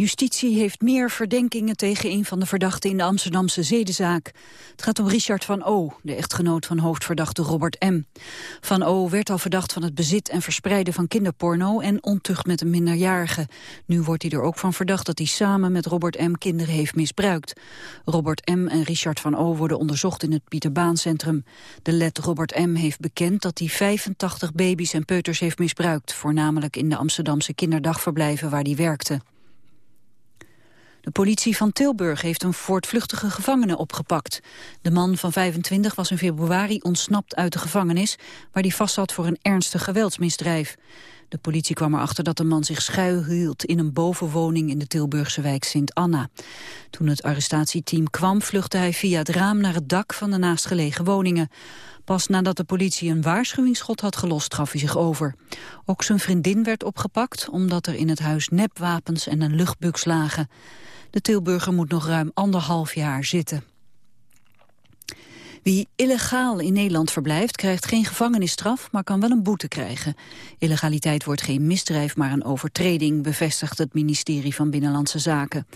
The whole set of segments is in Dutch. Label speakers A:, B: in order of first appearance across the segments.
A: Justitie heeft meer verdenkingen tegen een van de verdachten in de Amsterdamse zedenzaak. Het gaat om Richard van O., de echtgenoot van hoofdverdachte Robert M. Van O. werd al verdacht van het bezit en verspreiden van kinderporno en ontucht met een minderjarige. Nu wordt hij er ook van verdacht dat hij samen met Robert M. kinderen heeft misbruikt. Robert M. en Richard van O. worden onderzocht in het Pieterbaancentrum. De led Robert M. heeft bekend dat hij 85 baby's en peuters heeft misbruikt, voornamelijk in de Amsterdamse kinderdagverblijven waar hij werkte. De politie van Tilburg heeft een voortvluchtige gevangene opgepakt. De man van 25 was in februari ontsnapt uit de gevangenis... waar hij vastzat voor een ernstig geweldsmisdrijf. De politie kwam erachter dat de man zich schuilhield in een bovenwoning in de Tilburgse wijk Sint-Anna. Toen het arrestatieteam kwam, vluchtte hij via het raam naar het dak van de naastgelegen woningen. Pas nadat de politie een waarschuwingsschot had gelost, gaf hij zich over. Ook zijn vriendin werd opgepakt, omdat er in het huis nepwapens en een luchtbuks lagen. De Tilburger moet nog ruim anderhalf jaar zitten. Wie illegaal in Nederland verblijft, krijgt geen gevangenisstraf, maar kan wel een boete krijgen. Illegaliteit wordt geen misdrijf, maar een overtreding, bevestigt het ministerie van Binnenlandse Zaken.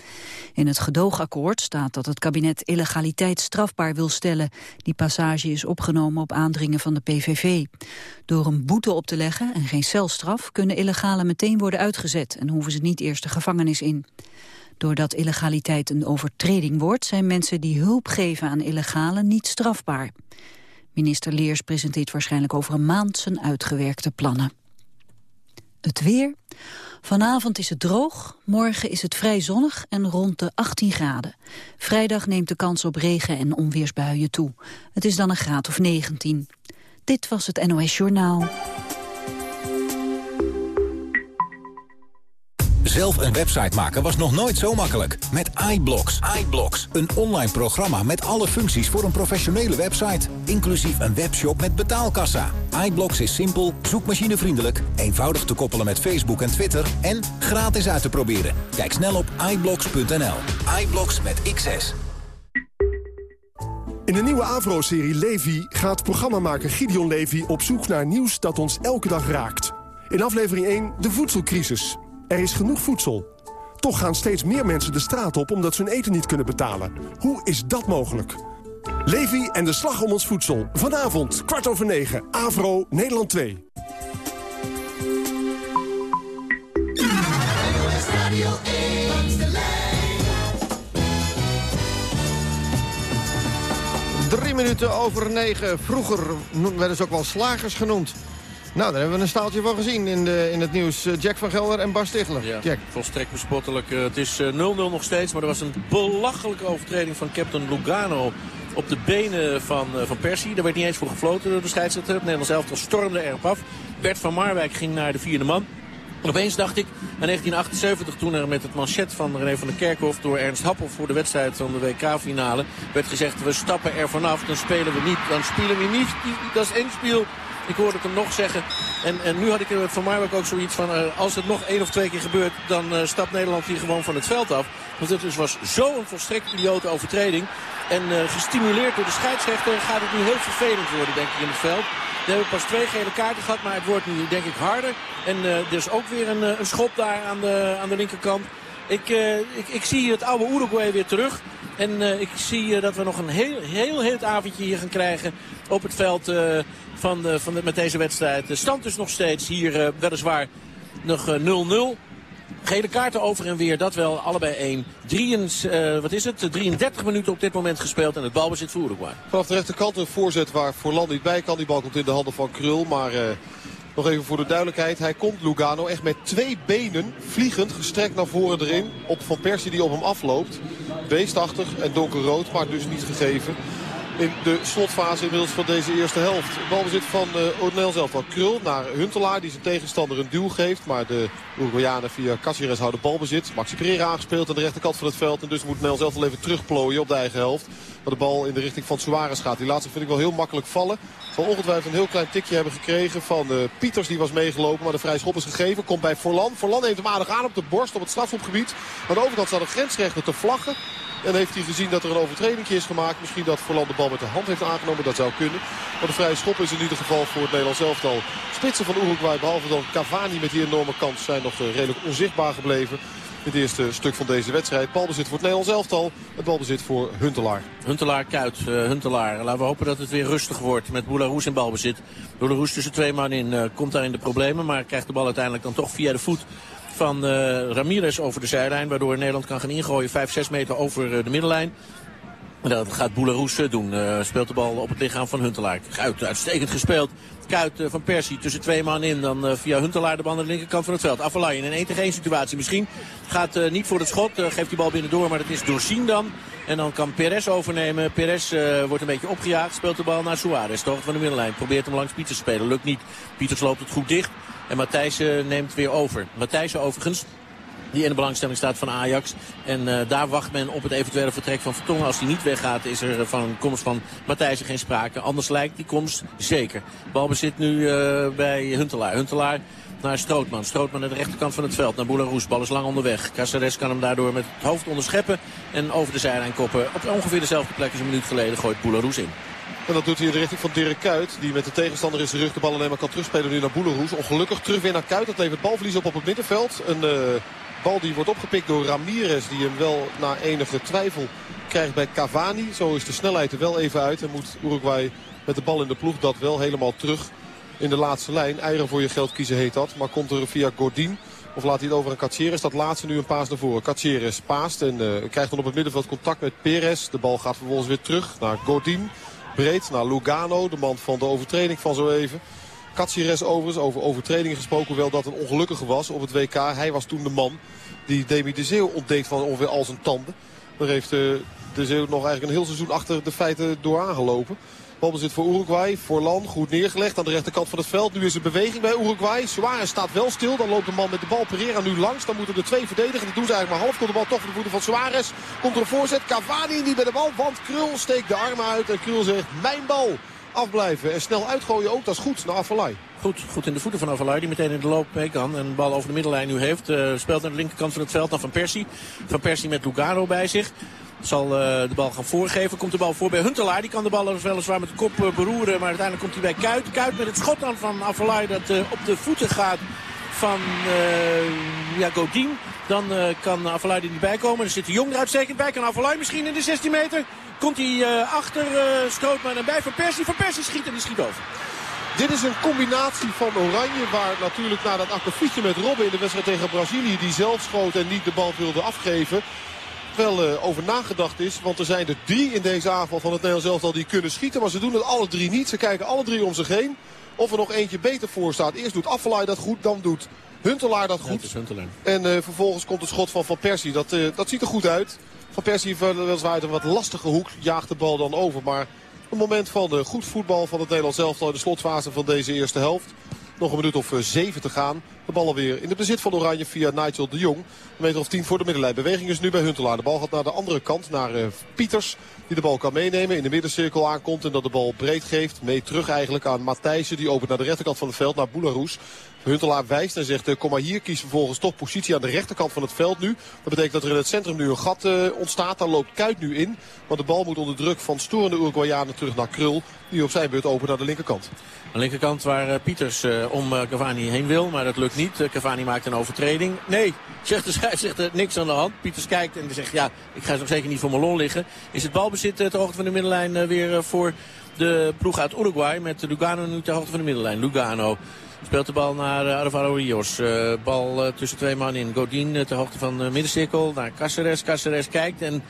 A: In het gedoogakkoord staat dat het kabinet illegaliteit strafbaar wil stellen. Die passage is opgenomen op aandringen van de PVV. Door een boete op te leggen en geen celstraf kunnen illegalen meteen worden uitgezet en hoeven ze niet eerst de gevangenis in. Doordat illegaliteit een overtreding wordt, zijn mensen die hulp geven aan illegalen niet strafbaar. Minister Leers presenteert waarschijnlijk over een maand zijn uitgewerkte plannen. Het weer. Vanavond is het droog, morgen is het vrij zonnig en rond de 18 graden. Vrijdag neemt de kans op regen en onweersbuien toe. Het is dan een graad of 19. Dit was het NOS Journaal.
B: Zelf een website maken was nog nooit zo makkelijk. Met iBlocks. iBlocks. Een online programma met alle functies voor een professionele website. Inclusief een webshop met betaalkassa. iBlocks is simpel, zoekmachinevriendelijk, eenvoudig te koppelen met Facebook en Twitter... en gratis uit te proberen. Kijk snel op iBlocks.nl. iBlocks met XS.
C: In de nieuwe Avro-serie Levi gaat programmamaker Gideon Levi op zoek naar nieuws dat ons elke dag raakt. In aflevering 1 de voedselcrisis. Er is genoeg voedsel. Toch gaan steeds meer mensen de straat op omdat ze hun eten niet kunnen betalen. Hoe is dat mogelijk? Levi en de slag om ons voedsel. Vanavond, kwart over negen. Avro, Nederland 2.
D: Drie minuten over negen. Vroeger werden ze ook wel slagers genoemd. Nou, daar hebben we een staaltje van gezien in, de, in het nieuws. Eh, Jack van Gelder en Bas Stigler.
E: Ja,
D: Jack.
E: volstrekt bespottelijk. Eh, het is 0-0 eh, nog steeds, maar er was een belachelijke overtreding van captain Lugano op de benen van, van Persie. Daar werd niet eens voor gefloten door de scheidsrechter. Het Nederlands elftal stormde erop af. Bert van Marwijk ging naar de vierde man. En opeens dacht ik aan 1978 toen er met het manchet van René van der Kerkhof door Ernst Happel voor de wedstrijd van de WK-finale werd gezegd we stappen er vanaf, dan spelen we niet, dan spelen we niet, dat is één speel ik hoorde het hem nog zeggen. En, en nu had ik er van Marwijk ook zoiets van... Uh, als het nog één of twee keer gebeurt, dan uh, stapt Nederland hier gewoon van het veld af. Want het dus was zo'n volstrekt idiote overtreding. En gestimuleerd door de scheidsrechter gaat het nu heel vervelend worden, denk ik, in het veld. We hebben pas twee gele kaarten gehad, maar het wordt nu denk ik harder. En is ook weer een, een schop daar aan de, aan de linkerkant. Ik, ik, ik zie het oude Uruguay weer terug. En ik zie dat we nog een heel, heel heet avondje hier gaan krijgen op het veld van, de, van de, met deze wedstrijd. De stand is nog steeds hier weliswaar nog 0-0. Uh, Gele kaarten over en weer, dat wel, allebei één. wat is het? 33 minuten op dit moment gespeeld en het balbezit voor Uruguay.
D: Vanaf de rechterkant een voorzet waar Forlan niet bij kan. Die bal komt in de handen van Krul, maar... nog even voor de duidelijkheid. Hij komt Lugano echt met twee benen vliegend gestrekt naar voren erin. Op Van Persie die op hem afloopt. Beestachtig en donkerrood, maar dus niet gegeven in de slotfase inmiddels van deze eerste helft. Balbezit van uh, zelf al Krul naar Huntelaar die zijn tegenstander een duw geeft. Maar de Uruguayanen via Caceres houden balbezit. Maxi Pereira aangespeeld aan de rechterkant van het veld. En dus moet Nel zelf wel even terugplooien op de eigen helft. Maar de bal in de richting van Suarez gaat. Die laatste vind ik wel heel makkelijk vallen. Zal ongetwijfeld een heel klein tikje hebben gekregen van uh, Pieters. Die was meegelopen, maar de vrij schop is gegeven. Komt bij Forlan. Forlan neemt hem aardig aan op de borst op het strafschopgebied. Aan de overkant staat een grensrechter te vlaggen. En heeft hij gezien dat er een overtreding is gemaakt. Misschien dat Forlan de bal met de hand heeft aangenomen. Dat zou kunnen. Maar de vrije schop is in ieder geval voor het Nederlands elftal. Spitsen van Uruguay, behalve dan Cavani met die enorme kans, zijn nog redelijk onzichtbaar gebleven het eerste stuk van deze wedstrijd. Balbezit voor het Nederlands elftal. Het balbezit voor Huntelaar.
E: Huntelaar, Kuit, uh, Huntelaar. Laten we hopen dat het weer rustig wordt met Boularoes in balbezit. Boularoes tussen twee man in uh, komt daar in de problemen. Maar krijgt de bal uiteindelijk dan toch via de voet van uh, Ramirez over de zijlijn. Waardoor Nederland kan gaan ingooien 5, 6 meter over de middenlijn. Dat gaat Boularoes doen. Uh, speelt de bal op het lichaam van Huntelaar. Uit, uitstekend gespeeld. Kuit van Persie tussen twee man in. Dan via Huntelaar de bal aan de linkerkant van het veld. Avalai in een 1 tegen 1 situatie misschien. Gaat niet voor het schot. geeft die bal binnendoor. Maar dat is doorzien dan. En dan kan Perez overnemen. Perez wordt een beetje opgejaagd. Speelt de bal naar Suarez. Toch van de middenlijn. Probeert hem langs Pieters te spelen. Lukt niet. Pieters loopt het goed dicht. En Matthijs neemt weer over. Matthijs overigens die in de belangstelling staat van Ajax. En uh, daar wacht men op het eventuele vertrek van Vertongen. Als hij niet weggaat is er van een komst van Matthijsen geen sprake. Anders lijkt die komst zeker. Balbezit nu bij Huntelaar. Huntelaar naar Strootman. Strootman aan de rechterkant van het veld naar Boularoes. Bal is lang onderweg. Caceres kan hem daardoor met het hoofd onderscheppen. En over de zijlijn koppen. Op ongeveer dezelfde plek als een minuut geleden gooit Boularoes in.
D: En dat doet hij in de richting van Dirk Kuyt. Die met de tegenstander in zijn rug de bal alleen maar kan terugspelen nu naar Boeleroes. Ongelukkig terug weer naar Kuyt. Dat levert balverlies op op het middenveld. Een uh, Bal die wordt opgepikt door Ramirez. Die hem wel na enige twijfel krijgt bij Cavani. Zo is de snelheid er wel even uit. En moet Uruguay met de bal in de ploeg dat wel helemaal terug in de laatste lijn. Eieren voor je geld kiezen heet dat. Maar komt er via Gordin. Of laat hij het over een Caceres. Dat laatste nu een paas naar voren. Caceres paast en uh, krijgt dan op het middenveld contact met Perez. De bal gaat vervolgens weer terug naar Gordin. Breed naar Lugano. De man van de overtreding van zo even. Katsires overigens, over overtredingen gesproken, wel dat een ongelukkige was op het WK. Hij was toen de man die Demi de Zeeuw ontdeed van ongeveer al zijn tanden. Daar heeft uh, de Zeeuw nog eigenlijk een heel seizoen achter de feiten door aangelopen. Balbezit voor Uruguay. Forlan goed neergelegd aan de rechterkant van het veld. Nu is er beweging bij Uruguay. Suarez staat wel stil. Dan loopt de man met de bal Pereira nu langs. Dan moeten er twee verdedigen. Dat doen ze eigenlijk maar half. Komt de bal toch voor de voeten van Suarez. Komt er een voorzet. Cavani niet bij de bal. Want Krul steekt de armen uit. En Krul zegt mijn bal afblijven. En snel uitgooien ook, dat is goed naar Avalai.
E: Goed, goed in de voeten van Avalai, die meteen in de loop mee kan. En de bal over de middenlijn nu heeft. Uh, speelt aan de linkerkant van het veld naar Van Persie. Van Persie met Lugano bij zich. Zal uh, de bal gaan voorgeven. Komt de bal voor bij Huntelaar. Die kan de bal weliswaar met de kop uh, beroeren. Maar uiteindelijk komt hij bij Kuit. Kuit met het schot dan van Avalai dat op de voeten gaat van ja, Godin. Dan kan Avalai er niet bij komen. Er zit de Jong er uitstekend bij. Kan Avalai misschien in de 16 meter. Komt hij uh, achter uh, Strootman en bij Van Persie. Van Persie schiet en die schiet over.
D: Dit is een combinatie van Oranje. Waar natuurlijk na dat akkefietje met Robben in de wedstrijd tegen Brazilië. Die zelf schoot en niet de bal wilde afgeven. Wel uh, over nagedacht is. Want er zijn er drie in deze aanval van het Nederlands elftal die kunnen schieten. Maar ze doen het alle drie niet. Ze kijken alle drie om zich heen. Of er nog eentje beter voor staat. Eerst doet Affelaar dat goed. Dan doet Huntelaar dat goed.
E: Ja,
D: en uh, vervolgens komt het schot van Van Persie. Dat, uh, dat ziet er goed uit. Van Persie weliswaar uit een wat lastige hoek. Jaagt de bal dan over. Maar een moment van de goed voetbal van het Nederlands elftal in de slotfase van deze eerste helft. Nog een minuut of zeven te gaan. De bal alweer in de bezit van Oranje via Nigel de Jong. Een meter of tien voor de middenlijn. Beweging is nu bij Huntelaar. De bal gaat naar de andere kant, naar Pieters. Die de bal kan meenemen, in de middencirkel aankomt en dat de bal breed geeft. Mee terug eigenlijk aan Matthijssen. Die opent naar de rechterkant van het veld, naar Boularoes. Huntelaar wijst en zegt, kom maar hier, kies vervolgens toch positie aan de rechterkant van het veld nu. Dat betekent dat er in het centrum nu een gat uh, ontstaat. Daar loopt Kuit nu in. Want de bal moet onder druk van storende Uruguayanen terug naar Krul. Die op zijn beurt open naar de linkerkant.
E: Aan de linkerkant waar uh, Pieters om Cavani heen wil, maar dat lukt niet. Cavani maakt een overtreding. Nee, zegt de scheidsrechter niks aan de hand. Pieters kijkt en zegt, ja, ik ga nog zeker niet voor mijn lol liggen. Is het balbezit ter hoogte van de middenlijn weer voor de ploeg uit Uruguay. Met Lugano nu ter hoogte van de middenlijn. Lugano Speelt de bal naar uh, Alvaro Rios. Uh, bal uh, tussen twee man in. Godin ter hoogte van de middencirkel. Naar Caceres. Caceres kijkt en...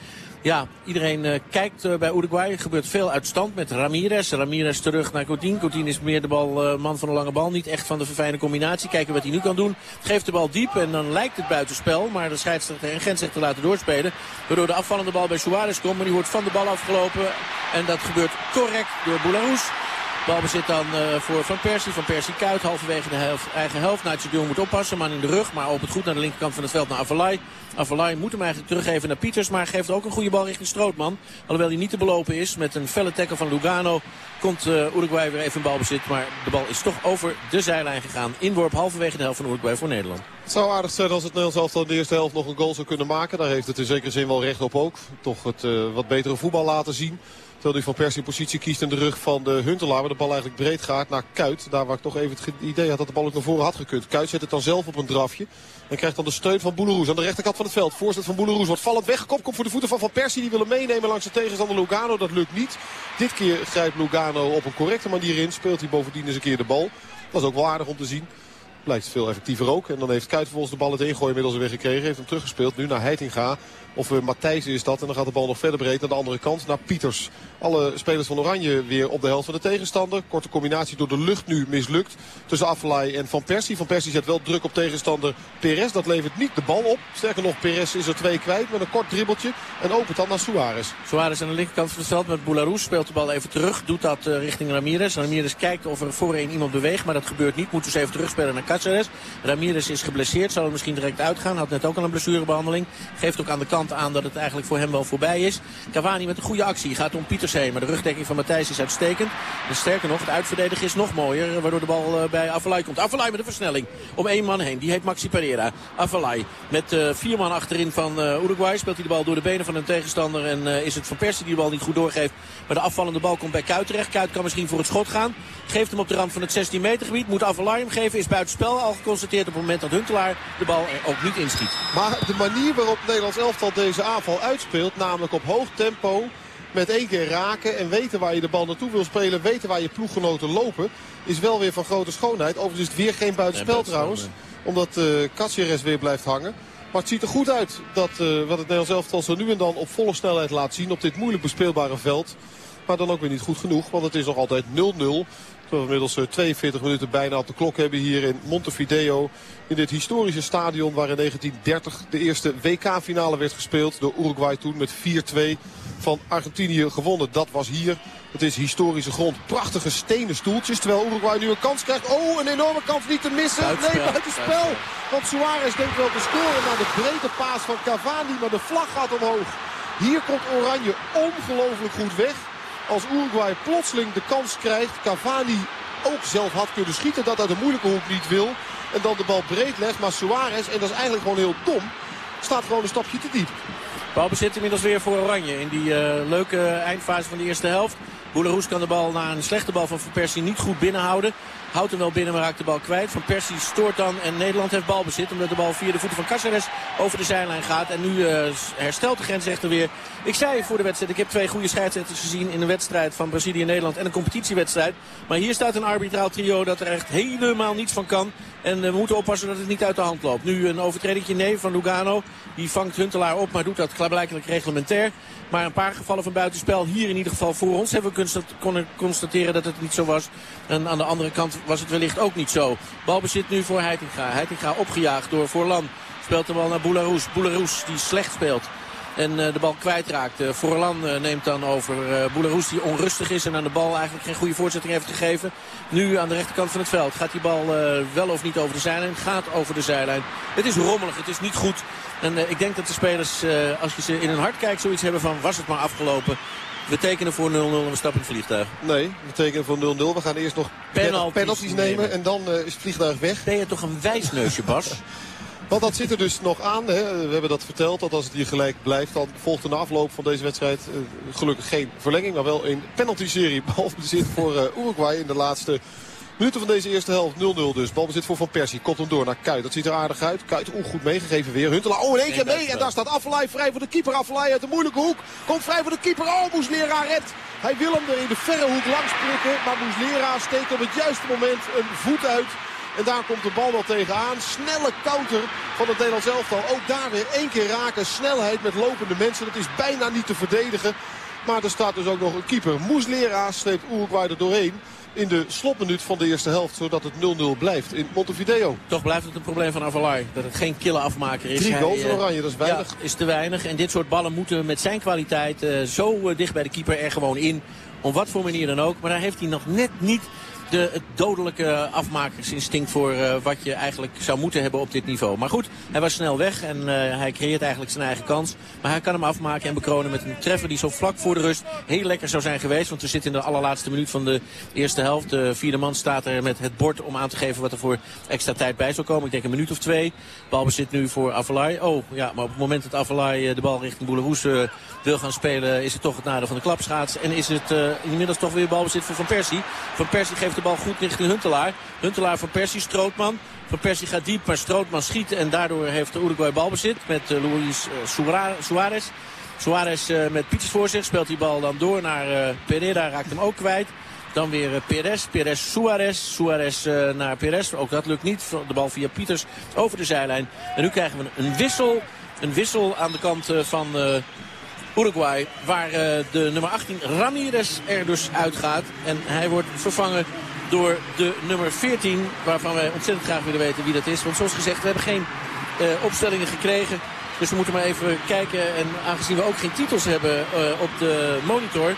E: Ja, iedereen kijkt bij Uruguay. Er gebeurt veel uit stand met Ramirez. Ramirez terug naar Godin. Godin is meer de bal, man van de lange bal. Niet echt van de verfijnde combinatie. Kijken wat hij nu kan doen. Geeft de bal diep en dan lijkt het buitenspel. Maar de scheidsrechter en te laten doorspelen. Waardoor de afvallende bal bij Suarez komt. Maar die wordt van de bal afgelopen. En dat gebeurt correct door Boularus. Balbezit dan uh, voor Van Persie. Van Persie Kuit halverwege de helft, eigen helft. Nigel Jong moet oppassen. Man in de rug. Maar opent goed naar de linkerkant van het veld naar Avalai. Avalai moet hem eigenlijk teruggeven naar Pieters. Maar geeft ook een goede bal richting Strootman. Alhoewel hij niet te belopen is. Met een felle tackle van Lugano komt uh, Uruguay weer even in balbezit. Maar de bal is toch over de zijlijn gegaan. Inworp halverwege de helft van Uruguay voor Nederland.
D: Het zou aardig zijn als het Nederlands elftal in de eerste helft nog een goal zou kunnen maken. Daar heeft het in zekere zin wel recht op ook. Toch het uh, wat betere voetbal laten zien. Terwijl hij van Persie positie kiest in de rug van de Huntelaar. Waar de bal eigenlijk breed gaat naar Kuit. Daar waar ik toch even het idee had dat de bal ook naar voren had gekund. Kuit zet het dan zelf op een drafje. En krijgt dan de steun van Boeleroes aan de rechterkant van het veld. Voorzet van Boeleroes wordt vallend weggekomen. Komt voor de voeten van Van Persie. Die willen meenemen langs de tegenstander Lugano. Dat lukt niet. Dit keer grijpt Lugano op een correcte manier in. Speelt hij bovendien eens een keer de bal. Dat is ook wel aardig om te zien. Blijkt veel effectiever ook. En dan heeft Kuit vervolgens de bal het ingooien inmiddels weer gekregen. Heeft hem teruggespeeld. Nu naar Heitinga. Of uh, Matthijs is dat. En dan gaat de bal nog verder breed naar de andere kant. Naar Pieters. Alle spelers van Oranje weer op de helft van de tegenstander. Korte combinatie door de lucht nu mislukt. Tussen Affelay en Van Persie. Van Persie zet wel druk op tegenstander Perez. Dat levert niet de bal op. Sterker nog, Perez is er twee kwijt met een kort dribbeltje. En opent dan naar Suarez.
E: Suarez aan de linkerkant van het veld met Boularus. Speelt de bal even terug. Doet dat uh, richting Ramirez. Ramirez kijkt of er voorheen iemand beweegt. Maar dat gebeurt niet. Moet dus even terugspelen naar Cáceres. Ramirez is geblesseerd. Zal er misschien direct uitgaan. Had net ook al een blessurebehandeling. Geeft ook aan de kant aan dat het eigenlijk voor hem wel voorbij is. Cavani met een goede actie. Gaat om Pieters heen. Maar de rugdekking van Matthijs is uitstekend. En sterker nog, het uitverdedigen is nog mooier. Waardoor de bal bij Avalai komt. Avalai met een versnelling. Om één man heen. Die heet Maxi Pereira. Avalai met uh, vier man achterin van Uruguay. Speelt hij de bal door de benen van een tegenstander. En is het Van Persie die de bal niet goed doorgeeft. Maar de afvallende bal komt bij Kuit terecht. Kuit kan misschien voor het schot gaan. Geeft hem op de rand van het 16 meter gebied. Moet Avalai hem geven. Is buitenspel al geconstateerd op het moment dat Huntelaar de bal er ook niet inschiet.
D: Maar de manier waarop het Nederlands elftal deze aanval uitspeelt. Namelijk op hoog tempo. Met één keer raken en weten waar je de bal naartoe wil spelen. Weten waar je ploeggenoten lopen. Is wel weer van grote schoonheid. Overigens is het weer geen buitenspel nee, trouwens. Omdat uh, Caceres weer blijft hangen. Maar het ziet er goed uit dat uh, wat het Nederlands elftal zo nu en dan op volle snelheid laat zien. Op dit moeilijk bespeelbare veld. Maar dan ook weer niet goed genoeg. Want het is nog altijd 0-0. We inmiddels 42 minuten bijna op de klok hebben hier in Montevideo. In dit historische stadion waar in 1930 de eerste WK-finale werd gespeeld. Door Uruguay toen met 4-2 van Argentinië gewonnen. Dat was hier. Het is historische grond. Prachtige stenen stoeltjes. Terwijl Uruguay nu een kans krijgt. Oh, een enorme kans niet te missen.
E: Buitenspel.
D: Nee, buitenspel. Want Suarez denkt wel te scoren naar de brede paas van Cavani. Maar de vlag gaat omhoog. Hier komt Oranje ongelooflijk goed weg. Als Uruguay plotseling de kans krijgt. Cavani ook zelf had kunnen schieten. Dat uit de moeilijke hoek niet wil. En dan de bal breed legt. Maar Suarez, en dat is eigenlijk gewoon heel dom, staat gewoon een stapje te diep.
E: Balbezit inmiddels weer voor Oranje in die uh, leuke eindfase van de eerste helft. Boeleroes kan de bal na een slechte bal van Van Persie niet goed binnenhouden. Houdt hem wel binnen, maar raakt de bal kwijt. Van Persie stoort dan en Nederland heeft balbezit. Omdat de bal via de voeten van Caceres over de zijlijn gaat. En nu uh, herstelt de grensrechter weer. Ik zei voor de wedstrijd, ik heb twee goede scheidsrechters gezien in een wedstrijd van Brazilië en Nederland. En een competitiewedstrijd. Maar hier staat een arbitraal trio dat er echt helemaal niets van kan. En we moeten oppassen dat het niet uit de hand loopt. Nu een overtreding nee van Lugano. Die vangt Huntelaar op, maar doet dat klaarblijkelijk reglementair. Maar een paar gevallen van buitenspel hier in ieder geval voor ons hebben we kunnen constateren dat het niet zo was. En aan de andere kant was het wellicht ook niet zo. Balbezit nu voor Heitinga. Heitinga opgejaagd door Voorlan. Speelt de bal naar Boularus. Boularus die slecht speelt. En uh, de bal kwijtraakt. Uh, Forlan uh, neemt dan over Boularus die onrustig is en aan de bal eigenlijk geen goede voorzetting heeft gegeven. Nu aan de rechterkant van het veld. Gaat die bal wel of niet over de zijlijn? Gaat over de zijlijn. Het is rommelig, het is niet goed. En ik denk dat de spelers, als je ze in hun hart kijkt, zoiets hebben van was het maar afgelopen. We tekenen voor 0-0 en we stappen in het vliegtuig.
D: Nee, we tekenen voor 0-0. We gaan eerst nog
E: penalties,
D: penalties nemen, nemen en dan is het vliegtuig weg.
E: Ben je toch een wijsneusje, Bas?
D: Want dat zit er dus nog aan. Hè. We hebben dat verteld. Dat als het hier gelijk blijft, dan volgt de afloop van deze wedstrijd uh, gelukkig geen verlenging. Maar wel een penalty-serie. Balbezit voor uh, Uruguay in de laatste minuten van deze eerste helft. 0-0 dus. Balbezit voor Van Persie. Komt hem door naar Kuit. Dat ziet er aardig uit. Kuit oh, goed meegegeven weer. Huntelaar. Oh, in één keer mee. En daar staat Affelay vrij voor de keeper. Affelay uit de moeilijke hoek. Komt vrij voor de keeper. Oh, Moeslera redt. Hij wil hem er in de verre hoek langs prikken. Maar Moeslera steekt op het juiste moment een voet uit. En daar komt de bal wel tegenaan. Snelle counter van het Nederlands elftal. Ook daar weer één keer raken. Snelheid met lopende mensen. Dat is bijna niet te verdedigen. Maar er staat dus ook nog een keeper. Moeslera sleept Uruguay er doorheen in de slotminuut van de eerste helft. Zodat het 0-0 blijft in Montevideo.
E: Toch blijft het een probleem van Avalai. Dat het geen kille afmaker is.
D: Drie goals van Oranje, dat is weinig.
E: Ja, is te weinig. En dit soort ballen moeten met zijn kwaliteit uh, zo uh, dicht bij de keeper er gewoon in Om wat voor manier dan ook. Maar daar heeft hij nog net niet de, het dodelijke afmakersinstinct voor uh, wat je eigenlijk zou moeten hebben op dit niveau. Maar goed, hij was snel weg en uh, hij creëert eigenlijk zijn eigen kans. Maar hij kan hem afmaken en bekronen met een treffer die zo vlak voor de rust heel lekker zou zijn geweest. Want we zitten in de allerlaatste minuut van de eerste helft. De vierde man staat er met het bord om aan te geven wat er voor extra tijd bij zal komen. Ik denk een minuut of twee. Balbezit nu voor Avalai. Oh ja, maar op het moment dat Avalai uh, de bal richting Boeleroes wil gaan spelen... is het toch het nadeel van de klapschaats. En is het inmiddels toch weer balbezit voor Van Persie. Van Persie geeft de bal goed richting Huntelaar. Huntelaar van Persie, Strootman. Van Persie gaat diep, maar Strootman schiet. En daardoor heeft de Uruguay balbezit met uh, Luis uh, Suarez. Suarez uh, met Pieters voor zich. Speelt die bal dan door naar Pereira. Raakt hem ook kwijt. Dan weer Perez. Perez Suarez. Suarez naar Perez. Ook dat lukt niet. De bal via Pieters over de zijlijn. En nu krijgen we een wissel. Een wissel aan de kant van Uruguay. Waar de nummer 18 Ramirez er dus uitgaat. En hij wordt vervangen door de nummer 14. Waarvan wij ontzettend graag willen weten wie dat is. Want zoals gezegd, we hebben geen uh, opstellingen gekregen. Dus we moeten maar even kijken. En aangezien we ook geen titels hebben uh, op de monitor...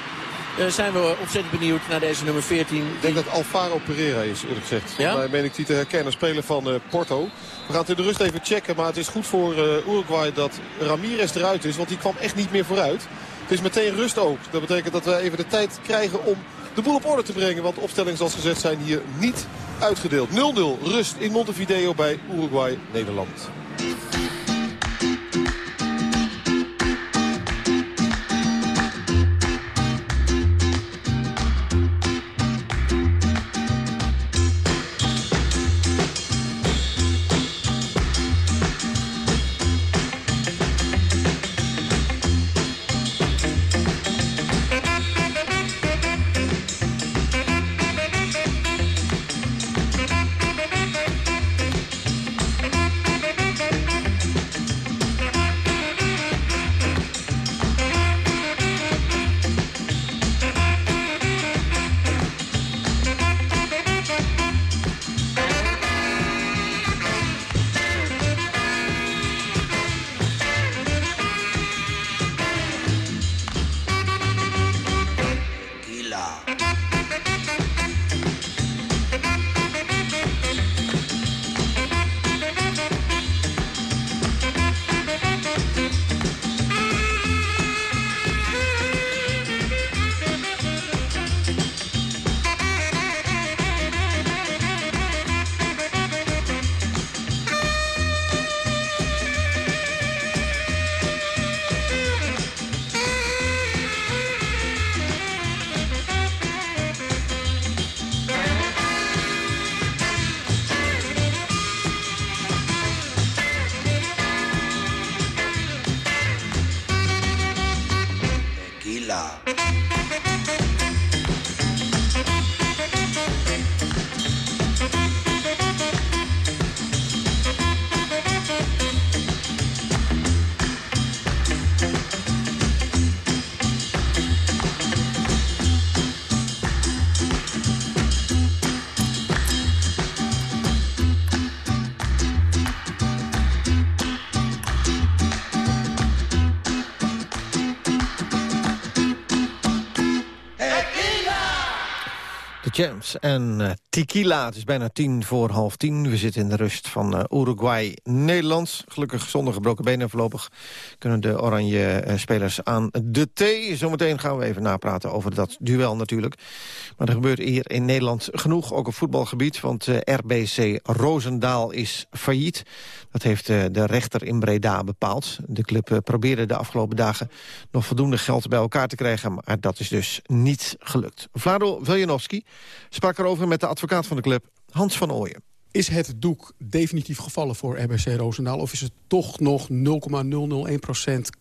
E: Uh, zijn we ontzettend benieuwd naar deze nummer 14. Ik
D: denk dat Alvaro Pereira is, eerlijk gezegd. Ja? Mij meen ik die te herkennen, speler van uh, Porto. We gaan het in de rust even checken, maar het is goed voor uh, Uruguay dat Ramirez eruit is. Want die kwam echt niet meer vooruit. Het is meteen rust ook. Dat betekent dat we even de tijd krijgen om de boel op orde te brengen. Want opstellingen zoals gezegd zijn hier niet uitgedeeld. 0-0 rust in Montevideo bij Uruguay-Nederland.
F: En uh, Tequila. Het is bijna tien voor half tien. We zitten in de rust van uh, Uruguay, Nederland. Gelukkig zonder gebroken benen voorlopig kunnen de oranje uh, spelers aan de thee. Zometeen gaan we even napraten over dat duel natuurlijk. Maar er gebeurt hier in Nederland genoeg, ook op voetbalgebied. Want RBC Roosendaal is failliet. Dat heeft de rechter in Breda bepaald. De club probeerde de afgelopen dagen nog voldoende geld bij elkaar te krijgen. Maar dat is dus niet gelukt. Vlado Veljanovski sprak erover met de advocaat van de club, Hans van Ooyen.
G: Is het doek definitief gevallen voor RBC Roosendaal... of is het toch nog 0,001%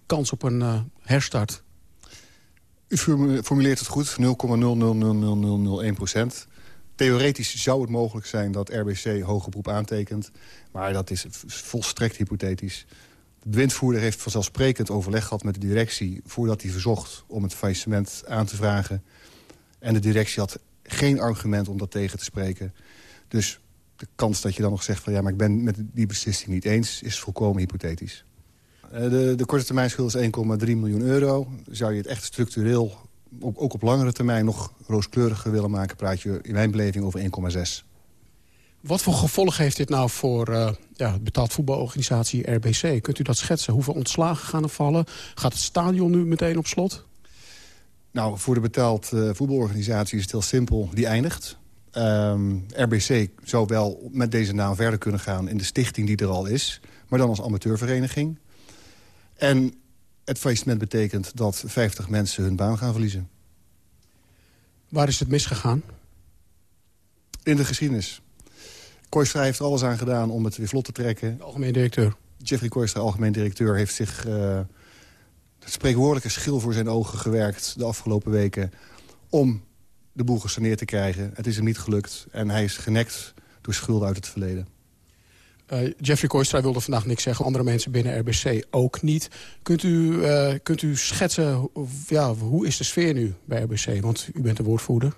G: kans op een uh, herstart?
H: U formuleert het goed, 0,00001% Theoretisch zou het mogelijk zijn dat RBC hoger beroep aantekent. Maar dat is volstrekt hypothetisch. De bewindvoerder heeft vanzelfsprekend overleg gehad met de directie... voordat hij verzocht om het faillissement aan te vragen. En de directie had geen argument om dat tegen te spreken. Dus de kans dat je dan nog zegt van ja, maar ik ben met die beslissing niet eens... is volkomen hypothetisch. Eh, de, de korte termijn schuld is 1,3 miljoen euro. Zou je het echt structureel ook, ook op langere termijn nog rooskleuriger willen maken... praat je in mijn beleving over 1,6.
G: Wat voor gevolgen heeft dit nou voor uh, ja, betaald voetbalorganisatie RBC? Kunt u dat schetsen? Hoeveel ontslagen gaan er vallen? Gaat het stadion nu meteen op slot?
H: Nou, voor de betaald uh, voetbalorganisatie is het heel simpel. Die eindigt. Um, RBC zou wel met deze naam verder kunnen gaan in de stichting die er al is. Maar dan als amateurvereniging. En het faillissement betekent dat 50 mensen hun baan gaan verliezen.
G: Waar is het misgegaan?
H: In de geschiedenis. Kooistra heeft er alles aan gedaan om het weer vlot te trekken.
G: De algemeen directeur.
H: Jeffrey Kooistra, algemeen directeur, heeft zich... Uh, het spreekwoordelijke schil voor zijn ogen gewerkt de afgelopen weken... om de boel gesaneerd te krijgen. Het is hem niet gelukt en hij is genekt door schulden uit het verleden.
G: Uh, Jeffrey Kooistra wilde vandaag niks zeggen. Andere mensen binnen RBC ook niet. Kunt u, uh, kunt u schetsen, ja, hoe is de sfeer nu bij RBC? Want u bent de woordvoerder.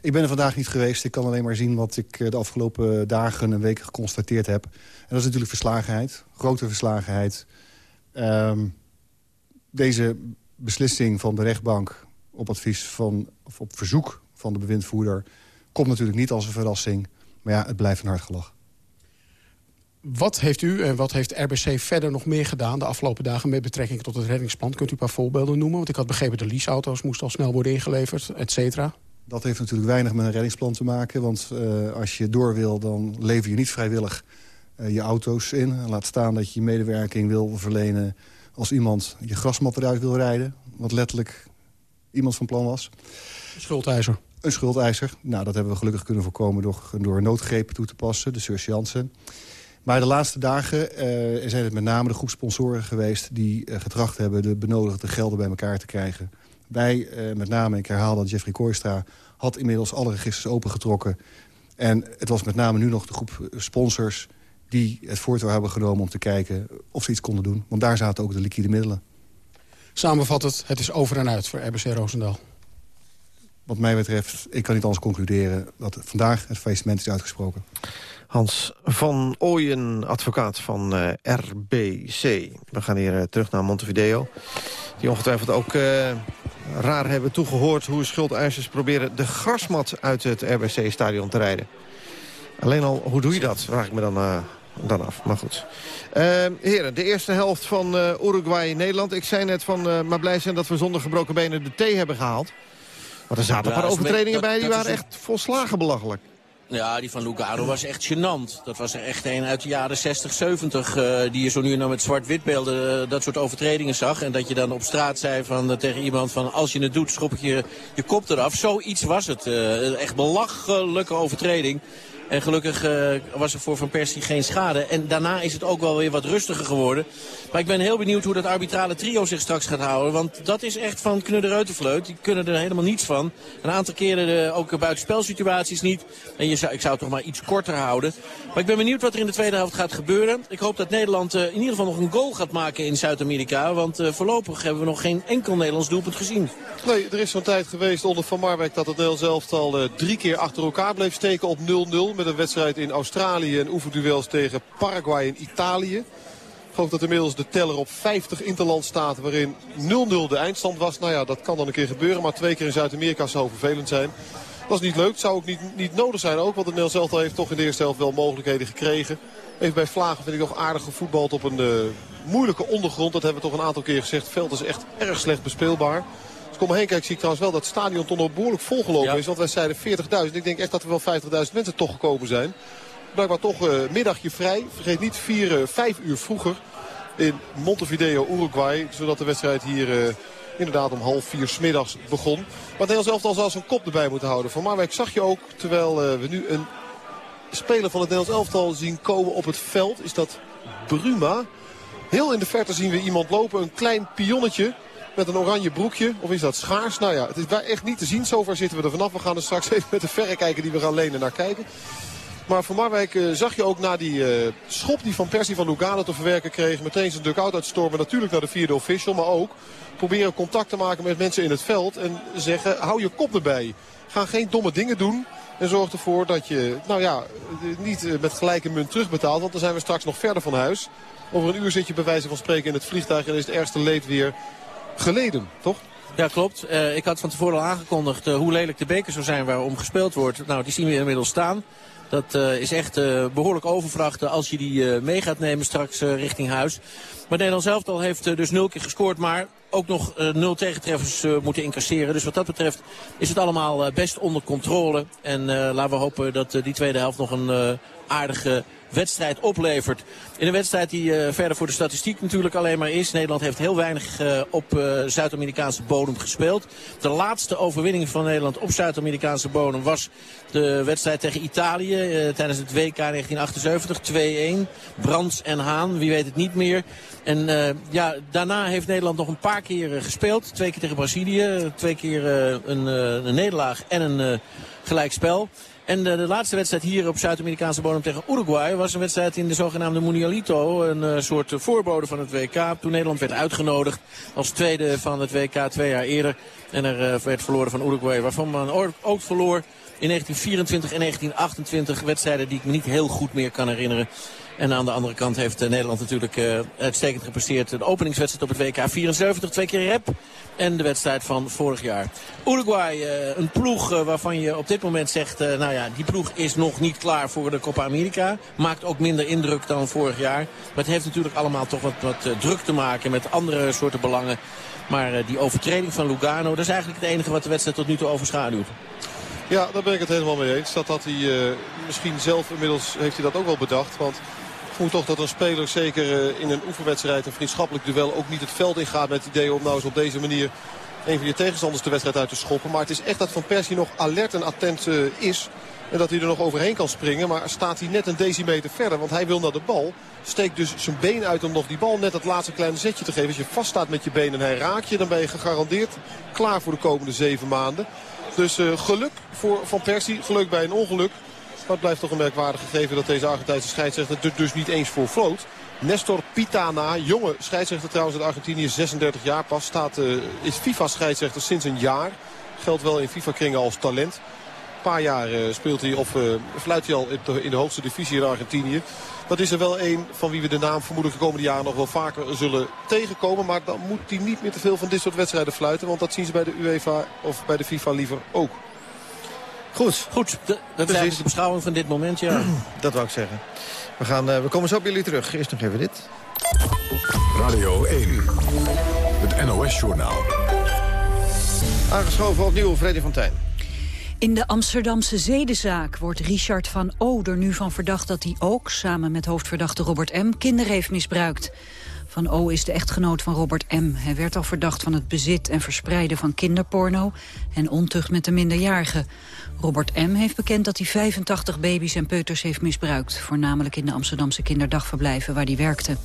H: Ik ben er vandaag niet geweest. Ik kan alleen maar zien wat ik eh, de afgelopen dagen en weken geconstateerd heb. En dat is natuurlijk verslagenheid. Grote verslagenheid. Um, deze beslissing van de rechtbank op advies van, of op verzoek van de bewindvoerder... komt natuurlijk niet als een verrassing. Maar ja, het blijft een hard gelach.
G: Wat heeft u en wat heeft RBC verder nog meer gedaan de afgelopen dagen... met betrekking tot het reddingsplan? Kunt u een paar voorbeelden noemen? Want ik had begrepen de leaseauto's moesten al snel worden ingeleverd, et cetera.
H: Dat heeft natuurlijk weinig met een reddingsplan te maken. Want uh, als je door wil, dan lever je niet vrijwillig uh, je auto's in. Laat staan dat je medewerking wil verlenen als iemand je grasmat eruit wil rijden. Wat letterlijk iemand van plan was.
G: Een schuldeiser.
H: Een schuldeiser. Nou, dat hebben we gelukkig kunnen voorkomen door, door noodgrepen toe te passen. De surseance. Maar de laatste dagen uh, zijn het met name de groep sponsoren geweest... die uh, getracht hebben de benodigde gelden bij elkaar te krijgen. Wij, uh, met name, ik herhaal dat Jeffrey Kooistra... had inmiddels alle registers opengetrokken. En het was met name nu nog de groep sponsors... die het voortouw hebben genomen om te kijken of ze iets konden doen. Want daar zaten ook de liquide middelen.
G: Samenvat het, het is over en uit voor RBC Roosendaal.
H: Wat mij betreft, ik kan niet anders concluderen... dat vandaag het faillissement is uitgesproken.
I: Hans van Ooyen, advocaat van uh, RBC. We gaan hier uh, terug naar Montevideo. Die ongetwijfeld ook uh, raar hebben toegehoord... hoe schuldeisers proberen de grasmat uit het RBC-stadion te rijden. Alleen al, hoe doe je dat, vraag ik me dan, dan af. Maar goed. heren, de eerste helft van Uruguay-Nederland. Ik zei net van, maar blij zijn dat we zonder gebroken benen de thee hebben gehaald. Maar er zaten een paar overtredingen bij, die waren echt volslagen belachelijk.
E: Ja, die van Lugaro was echt gênant. Dat was er echt een uit de jaren 60, 70... Uh, die je zo nu en dan met zwart-witbeelden uh, dat soort overtredingen zag. En dat je dan op straat zei van, uh, tegen iemand van... als je het doet, schop ik je, je kop eraf. Zoiets was het. Uh, echt belachelijke overtreding. En gelukkig uh, was er voor Van Persie geen schade. En daarna is het ook wel weer wat rustiger geworden. Maar ik ben heel benieuwd hoe dat arbitrale trio zich straks gaat houden. Want dat is echt van knuddereutenfleut. Die kunnen er helemaal niets van. Een aantal keren de, ook buitenspelsituaties niet. En je zou, ik zou het toch maar iets korter houden. Maar ik ben benieuwd wat er in de tweede helft gaat gebeuren. Ik hoop dat Nederland uh, in ieder geval nog een goal gaat maken in Zuid-Amerika. Want voorlopig hebben we nog geen enkel Nederlands doelpunt gezien.
D: Nee, er is zo'n tijd geweest onder Van Marwijk dat het Nederlands elftal drie keer achter elkaar bleef steken op 0-0 met een wedstrijd in Australië en oefenduels tegen Paraguay en Italië. Ik geloof dat inmiddels de teller op 50 interland staat waarin 0-0 de eindstand was. Nou ja, dat kan dan een keer gebeuren, maar twee keer in Zuid-Amerika zou vervelend zijn. Dat is niet leuk, zou ook niet, niet nodig zijn ook, want het Nederlands elftal heeft toch in de eerste helft wel mogelijkheden gekregen. Even bij Vlagen vind ik nog aardig gevoetbald op een uh, moeilijke ondergrond. Dat hebben we toch een aantal keer gezegd. Het veld is echt erg slecht bespeelbaar kom heen kijk, zie ik trouwens wel dat het stadion toch nog behoorlijk volgelopen is. Want wij zeiden 40.000. Ik denk echt dat er wel 50.000 mensen toch gekomen zijn. Blijkbaar toch uh, middagje vrij. Vergeet niet, 4, uh, 5 uur vroeger in Montevideo, Uruguay. Zodat de wedstrijd hier uh, inderdaad om half vier smiddags begon. Maar het Nederlands elftal zal zijn kop erbij moeten houden. Van Marwijk zag je ook, terwijl we nu een speler van het Nederlands elftal zien komen op het veld. Is dat Bruma. Heel in de verte zien we iemand lopen. Een klein pionnetje met een oranje broekje. Of is dat schaars? Nou ja, het is echt niet te zien. Zover zitten we er vanaf. We gaan er straks even met de verrekijker die we gaan lenen naar kijken. Maar Van Marwijk uh, zag je ook na die uh, schop die Van Persie van Lugano te verwerken kreeg. Meteen zijn dugout uitstormen. Natuurlijk naar de vierde official. Maar ook proberen contact te maken met mensen in het veld. En zeggen hou je kop erbij. Ga geen domme dingen doen. En zorg ervoor dat je nou ja, niet met gelijke munt terugbetaalt. Want dan zijn we straks nog verder van huis. Over een uur zit je bij wijze van spreken in het vliegtuig. En is het ergste leed weer geleden, toch?
E: Ja, klopt. Uh, ik had van tevoren al aangekondigd uh, hoe lelijk de beker zou zijn waarom gespeeld wordt. Nou, die zien we inmiddels staan. Dat uh, is echt behoorlijk overvrachten als je die mee gaat nemen straks richting huis. Maar Nederland zelf al heeft dus nul keer gescoord. Maar ook nog nul tegentreffers moeten incasseren. Dus wat dat betreft is het allemaal best onder controle. En laten we hopen dat die tweede helft nog een aardige wedstrijd oplevert. In een wedstrijd die uh, verder voor de statistiek natuurlijk alleen maar is. Nederland heeft heel weinig uh, op uh, Zuid-Amerikaanse bodem gespeeld. De laatste overwinning van Nederland op Zuid-Amerikaanse bodem was de wedstrijd tegen Italië tijdens het WK 1978. 2-1. Brands en Haan, wie weet het niet meer. En ja, daarna heeft Nederland nog een paar keer gespeeld. Twee keer tegen Brazilië, twee keer een, een nederlaag en een gelijkspel. En de, de, laatste wedstrijd hier op Zuid-Amerikaanse bodem tegen Uruguay was een wedstrijd in de zogenaamde Mundialito. Een uh, soort voorbode van het WK. Toen Nederland werd uitgenodigd als tweede van het WK twee jaar eerder. En er uh, werd verloren van Uruguay. Waarvan men ook verloor in 1924 en 1928 wedstrijden die ik me niet heel goed meer kan herinneren. En aan de andere kant heeft uh, Nederland natuurlijk uh, uitstekend gepresteerd. De openingswedstrijd op het WK 74, twee keer rep. En de wedstrijd van vorig jaar. Uruguay, uh, een ploeg waarvan je op dit moment zegt... nou ja, die ploeg is nog niet klaar voor de Copa America. Maakt ook minder indruk dan vorig jaar. Maar het heeft natuurlijk allemaal toch wat, wat druk te maken met andere soorten belangen. Maar die overtreding van Lugano, dat is eigenlijk het enige wat de wedstrijd tot nu toe overschaduwt.
D: Ja, daar ben ik het helemaal mee eens. Dat had hij misschien zelf inmiddels heeft hij dat ook wel bedacht. Want voel toch dat een speler zeker eh, in een oefenwedstrijd, een vriendschappelijk duel, ook niet het veld ingaat met het idee om nou eens op deze manier een van je tegenstanders de wedstrijd uit te schoppen. Maar het is echt dat Van Persie nog alert en attent eh, is. En dat hij er nog overheen kan springen. Maar staat hij net een decimeter verder. Want hij wil naar de bal. Steekt dus zijn been uit om nog die bal net het laatste kleine zetje te geven. Als je vast staat met je been en hij raakt je. Dan ben je gegarandeerd klaar voor de komende zeven maanden. Dus uh, geluk voor Van Persie. Geluk bij een ongeluk. Maar het blijft toch een merkwaardig gegeven dat deze Argentijnse scheidsrechter er dus niet eens voor floot. Nestor Pitana, jonge scheidsrechter trouwens uit Argentinië, 36 jaar pas. Staat, uh, is FIFA-scheidsrechter sinds een jaar. Geldt wel in FIFA-kringen als talent. Een paar jaar uh, speelt hij of uh, fluit hij al in de hoogste divisie in Argentinië. Dat is er wel een van wie we de naam vermoedelijk de komende jaren nog wel vaker zullen tegenkomen. Maar dan moet hij niet meer te veel van dit soort wedstrijden fluiten. Want dat zien ze bij de UEFA of bij de FIFA liever ook.
I: Goed.
E: Goed, dat is eigenlijk de beschouwing van dit moment, ja.
I: dat wou ik zeggen. We, gaan, uh, we komen zo op jullie terug. Eerst nog even dit.
J: Radio 1, het NOS-journaal.
I: Aangeschoven opnieuw Freddy van Tijn.
A: In de Amsterdamse zedenzaak wordt Richard van O. er nu van verdacht dat hij ook, samen met hoofdverdachte Robert M., kinderen heeft misbruikt. Van O is de echtgenoot van Robert M. Hij werd al verdacht van het bezit en verspreiden van kinderporno en ontucht met de minderjarigen. Robert M. heeft bekend dat hij 85 baby's en peuters heeft misbruikt. Voornamelijk in de Amsterdamse kinderdagverblijven waar hij werkte.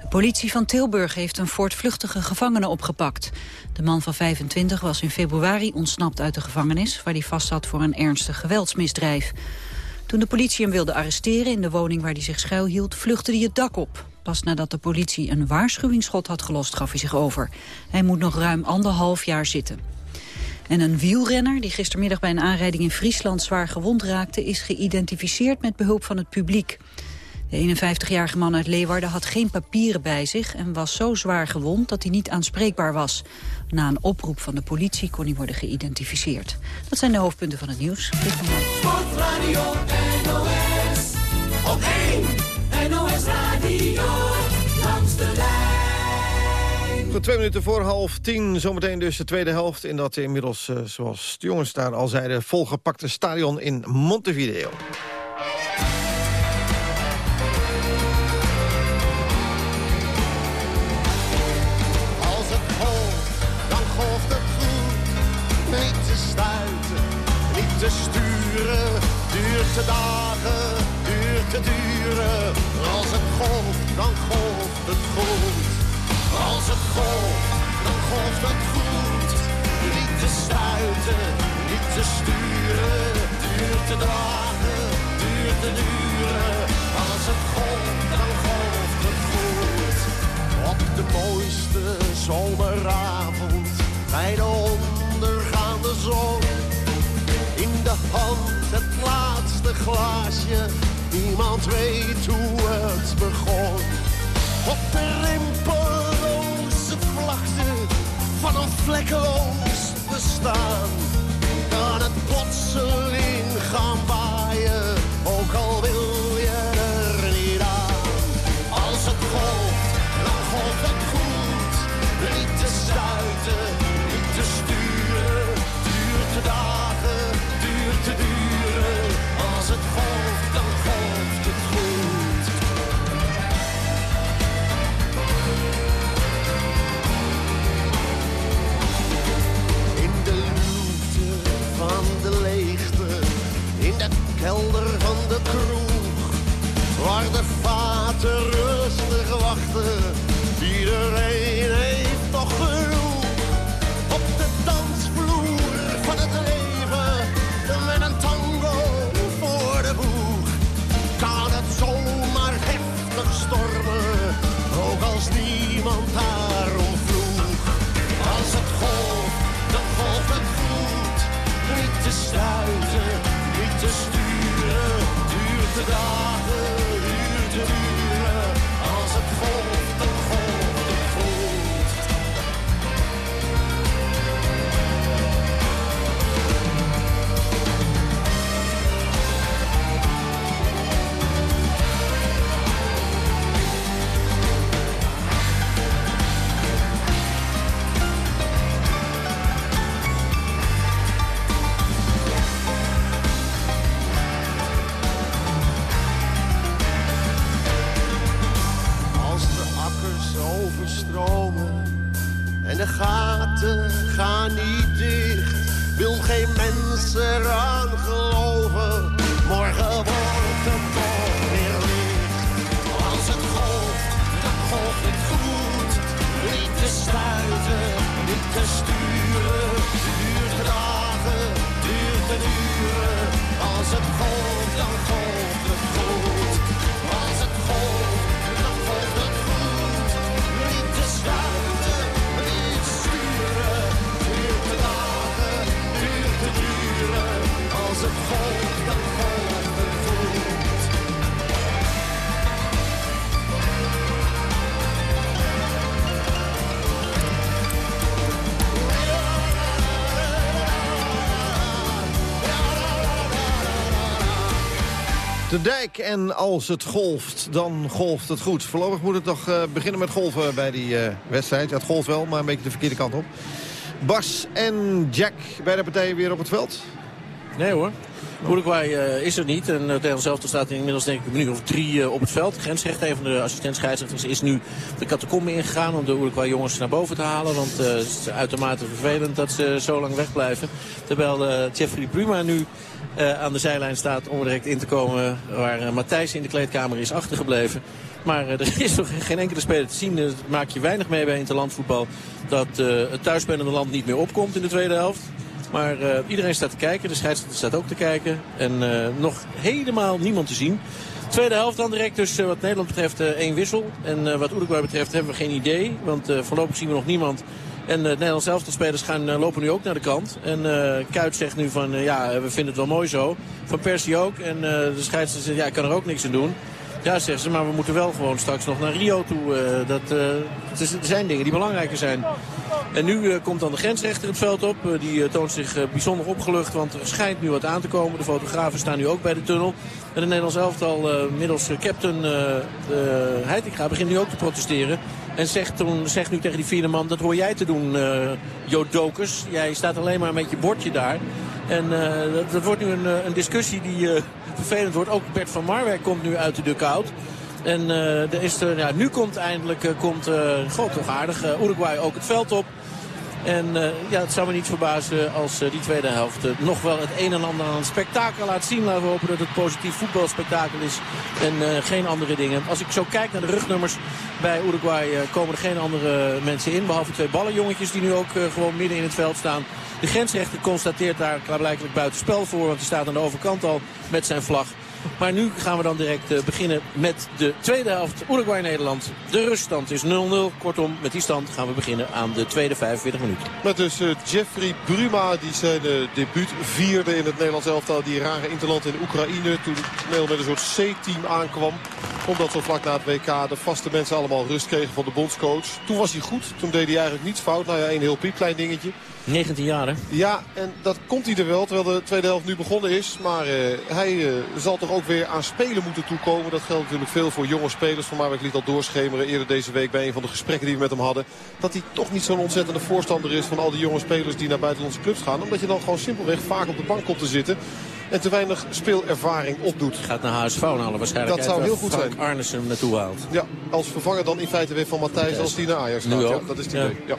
A: De politie van Tilburg heeft een voortvluchtige gevangene opgepakt. De man van 25 was in februari ontsnapt uit de gevangenis... waar hij vast zat voor een ernstig geweldsmisdrijf. Toen de politie hem wilde arresteren in de woning waar hij zich schuilhield... vluchtte hij het dak op. Pas nadat de politie een waarschuwingsschot had gelost gaf hij zich over. Hij moet nog ruim anderhalf jaar zitten. En een wielrenner die gistermiddag bij een aanrijding in Friesland zwaar gewond raakte... is geïdentificeerd met behulp van het publiek. De 51-jarige man uit Leeuwarden had geen papieren bij zich... en was zo zwaar gewond dat hij niet aanspreekbaar was. Na een oproep van de politie kon hij worden geïdentificeerd. Dat zijn de hoofdpunten van het nieuws. Sportradio NOS, op 1
I: Goed, twee minuten voor half tien. Zometeen dus de tweede helft in dat inmiddels, uh, zoals de jongens daar al zeiden... volgepakte stadion in Montevideo.
F: Als het golft, dan golft het goed. Niet te stuiten, niet te sturen. Duurt te dagen, duurt te duren. Als het golft, dan golft het goed. Als het golft, dan golft het goed. Niet te stuiten, niet te sturen. Duurt te dragen, duurt te duren. Als het golft, dan golft het goed. Op de mooiste zomeravond, bij de ondergaande zon. In de hand het laatste glaasje, niemand weet hoe het begon. Op de rimpel van een vlekkeloos bestaan. Kan het plotseling gaan waaien, ook al kelder van de kroeg, waar de vaten rustig wachten. Iedereen de dagen, De
I: dijk en als het golft, dan golft het goed. Voorlopig moet het toch eh, beginnen met golven bij die eh, wedstrijd. Ja, het golft wel, maar een beetje de verkeerde kant op. Bas en Jack bij de partijen weer op het veld.
E: Nee hoor. Uruguay eh, is er niet. En uh, Nederland zelf staat inmiddels denk ik een minuut of drie op het veld. De grensrechter, een van de assistent is nu de catacombe ingegaan om de Uruguay jongens naar boven te halen. Want het is uitermate vervelend dat ze zo lang wegblijven. Terwijl Jeffrey Bruma nu aan de zijlijn staat om direct in te komen waar Matthijs in de kleedkamer is achtergebleven. Maar er is nog geen enkele speler te zien. Dat maak je weinig mee bij interlandvoetbal. Dat het thuisspelende land niet meer opkomt in de tweede helft. Maar uh, iedereen staat te kijken. De scheidsrechter staat ook te kijken. En uh, nog helemaal niemand te zien. Tweede helft dan direct dus uh, wat Nederland betreft één wissel. En wat Uruguay betreft hebben we geen idee. Want voorlopig zien we nog niemand. En de Nederlands elftal spelers gaan, lopen nu ook naar de kant. En Kuit zegt nu van ja, we vinden het wel mooi zo. Van Persie ook. En de scheidsrechter zegt ja, ik kan er ook niks aan doen. Ja, zeggen ze, maar we moeten wel gewoon straks nog naar Rio toe. Uh, dat, uh, er zijn dingen die belangrijker zijn. En nu uh, komt dan de grensrechter het veld op. die toont zich bijzonder opgelucht, want er schijnt nu wat aan te komen. De fotografen staan nu ook bij de tunnel. En de Nederlands elftal, middels captain Heitinga, begint nu ook te protesteren. En zegt, toen, zegt nu tegen die vierde man, dat hoor jij te doen, Jo Dokers. Jij staat alleen maar met je bordje daar. En dat, dat, wordt nu een, een discussie die vervelend wordt. Ook Bert van Marwijk komt nu uit de dugout. En uh, er is ja, nu komt eindelijk, uh, komt, uh, god toch aardig, Uruguay ook het veld op. En ja, het zou me niet verbazen als die tweede helft nog wel het een en ander aan het spektakel laat zien. Laten we hopen dat het positief voetbalspektakel is en geen andere dingen. Als ik zo kijk naar de rugnummers bij Uruguay komen er geen andere mensen in. Behalve twee ballenjongetjes die nu ook gewoon midden in het veld staan. De grensrechter constateert daar klaarblijkelijk buitenspel voor. Want die staat aan de overkant al met zijn vlag. Maar nu gaan we dan direct uh, beginnen met de tweede helft. Uruguay-Nederland. De ruststand is 0-0. Kortom, met die stand gaan we beginnen aan de tweede 45 minuten.
D: Met dus uh, Jeffrey Bruma, die zijn uh, debuut vierde in het Nederlands elftal. Die rare interland in Oekraïne. Toen Nederland met een soort C-team aankwam. Omdat zo vlak na het WK de vaste mensen allemaal rust kregen van de bondscoach. Toen was hij goed. Toen deed hij eigenlijk niets fout. Nou ja, een heel piepklein dingetje.
E: 19 jaar, hè?
D: Ja, en dat komt hij er wel, terwijl de tweede helft nu begonnen is. Maar uh, hij uh, zal toch ook weer aan spelen moeten toekomen. Dat geldt natuurlijk veel voor jonge spelers. Van Marwijk liet al doorschemeren eerder deze week bij een van de gesprekken die we met hem hadden. Dat hij toch niet zo'n ontzettende voorstander is van al die jonge spelers die naar buitenlandse clubs gaan. Omdat je dan gewoon simpelweg vaak op de bank komt te zitten. En te weinig speelervaring opdoet.
E: Gaat naar HSV halen waarschijnlijk.
D: Dat zou heel goed
E: Frank
D: zijn.
E: Arnissen hem naartoe haalt.
D: Ja, als vervanger dan in feite weer van Matthijs als die naar Ajax gaat. Ja, dat is het idee. Ja.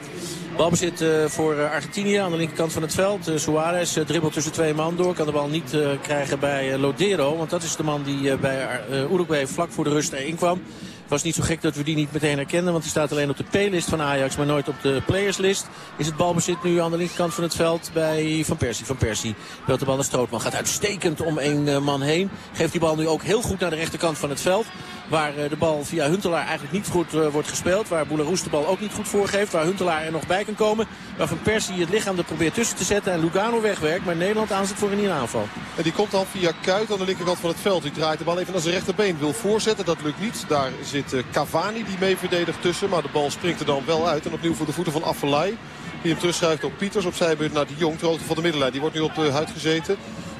E: Balbezit eh, voor eh, Argentinië aan de linkerkant van het veld. Eh, Suarez dribbelt tussen twee man door. Kan de bal niet krijgen bij Lodero. Want dat is de man die bij Uruguay vlak voor de rust erin kwam. Het was niet zo gek dat we die niet meteen herkenden. Want die staat alleen op de P-list van Ajax. Maar nooit op de playerslist. Is het balbezit nu aan de linkerkant van het veld bij Van Persie. Van Persie speelt de bal naar Strootman. Gaat uitstekend om één man heen. Geeft die bal nu ook heel goed naar de rechterkant van het veld. Waar eh, de bal via Huntelaar eigenlijk niet goed eh, wordt gespeeld. Waar Boularoes de bal ook niet goed voorgeeft. Waar Huntelaar er nog bij kan komen. Waar Van Persie het lichaam er probeert tussen te zetten. En Lugano wegwerkt. Maar Nederland aanzet voor een aanval.
D: En die komt dan via Kuit aan de linkerkant van het veld. Die draait de bal even naar zijn rechterbeen. Wil voorzetten, dat lukt niet. Daar zit eh, Cavani die mee verdedigt tussen. Maar de bal springt er dan wel uit. En opnieuw voor de voeten van Affelay. Die hem terugschuift op Pieters. Op zijbeurt naar de Jong. Hoogte van de middenlijn. Die wordt nu op de huid gezeten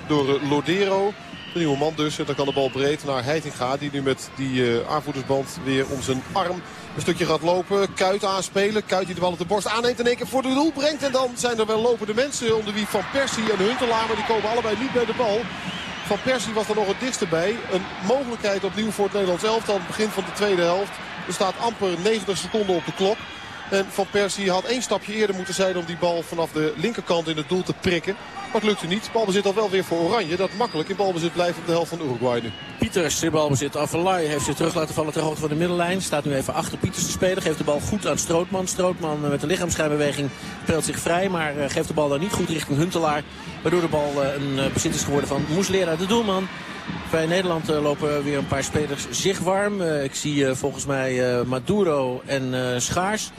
D: door Lodero. De nieuwe man dus. Dan kan de bal breed naar Heitinga. Die nu met die eh, aanvoerdersband weer om zijn arm een stukje gaat lopen. Kuit aanspelen. Kuit die de bal op de borst aanneemt. En één keer voor de doel brengt. En dan zijn er wel lopende mensen. Onder wie Van Persie en Huntelaar. Maar die komen allebei niet bij de bal. Van Persie was er nog het dichtst bij. Een mogelijkheid opnieuw voor het Nederlands elftal. Begin van de tweede helft. Er staat amper 90 seconden op de klok. En Van Persie had één stapje eerder moeten zijn om die bal vanaf de linkerkant in het doel te prikken. Maar het lukte niet. Balbezit al wel weer voor Oranje. Dat makkelijk in balbezit blijft op de helft van Uruguay nu.
E: Pieters, de balbezit. Avalai heeft zich terug laten vallen ter hoogte van de middenlijn. Staat nu even achter Pieters te spelen. Geeft de bal goed aan Strootman. Strootman met de lichaamsschijnbeweging speelt zich vrij. Maar eh, geeft de bal dan niet goed richting Huntelaar. Waardoor de bal eh, een eh, bezit is geworden van Moeslera, de doelman. Bij Nederland eh, lopen weer een paar spelers zich warm. Eh, ik zie eh, volgens mij Maduro en Schaars.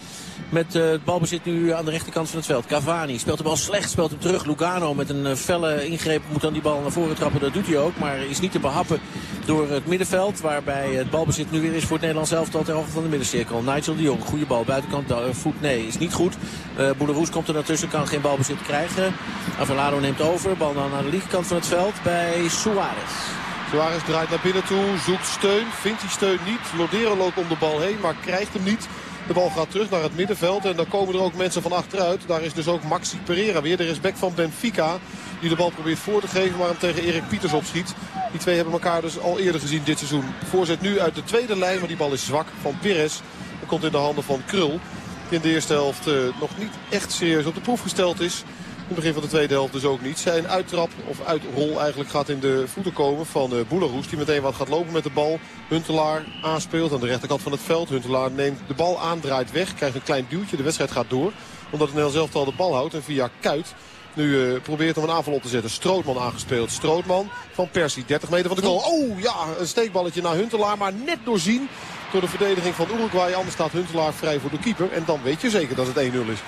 E: Met het balbezit nu aan de rechterkant van het veld. Cavani speelt de bal slecht, speelt hem terug. Lugano met een felle ingreep moet dan die bal naar voren trappen. Dat doet hij ook, maar is niet te behappen door het middenveld. Waarbij het balbezit nu weer is voor het Nederlands elftal ter hoogte van de middencirkel. Nigel de Jong, goede bal. Buitenkant voet, nee, is niet goed. Uh, komt er naartussen, kan geen balbezit krijgen. Avelado neemt over, bal dan aan de linkerkant van het veld bij Suarez.
D: Suarez draait naar binnen toe, zoekt steun, vindt die steun niet. Lodero loopt om de bal heen, maar krijgt hem niet. De bal gaat terug naar het middenveld en dan komen er ook mensen van achteruit. Daar is dus ook Maxi Pereira weer, de respect van Benfica. Die de bal probeert voor te geven, maar hem tegen Erik Pieters opschiet. Die twee hebben elkaar dus al eerder gezien dit seizoen. Voorzet nu uit de tweede lijn, maar die bal is zwak van Pires. Dat komt in de handen van Krul. Die in de eerste helft uh, nog niet echt serieus op de proef gesteld is. In het begin van de tweede helft dus ook niet. Zijn uittrap, of uitrol eigenlijk, gaat in de voeten komen van uh, Boularoes. Die meteen wat gaat lopen met de bal. Huntelaar aanspeelt aan de rechterkant van het veld. Huntelaar neemt de bal aan, draait weg. Krijgt een klein duwtje. De wedstrijd gaat door. Omdat het Nederlands elftal de bal houdt. En via Kuit nu uh, probeert om een aanval op te zetten. Strootman aangespeeld. Strootman van Persie. 30 meter van de goal. Oh ja, een steekballetje naar Huntelaar. Maar net doorzien door de verdediging van Uruguay. Anders staat Huntelaar vrij voor de keeper. En dan weet je zeker dat het 1-0 is.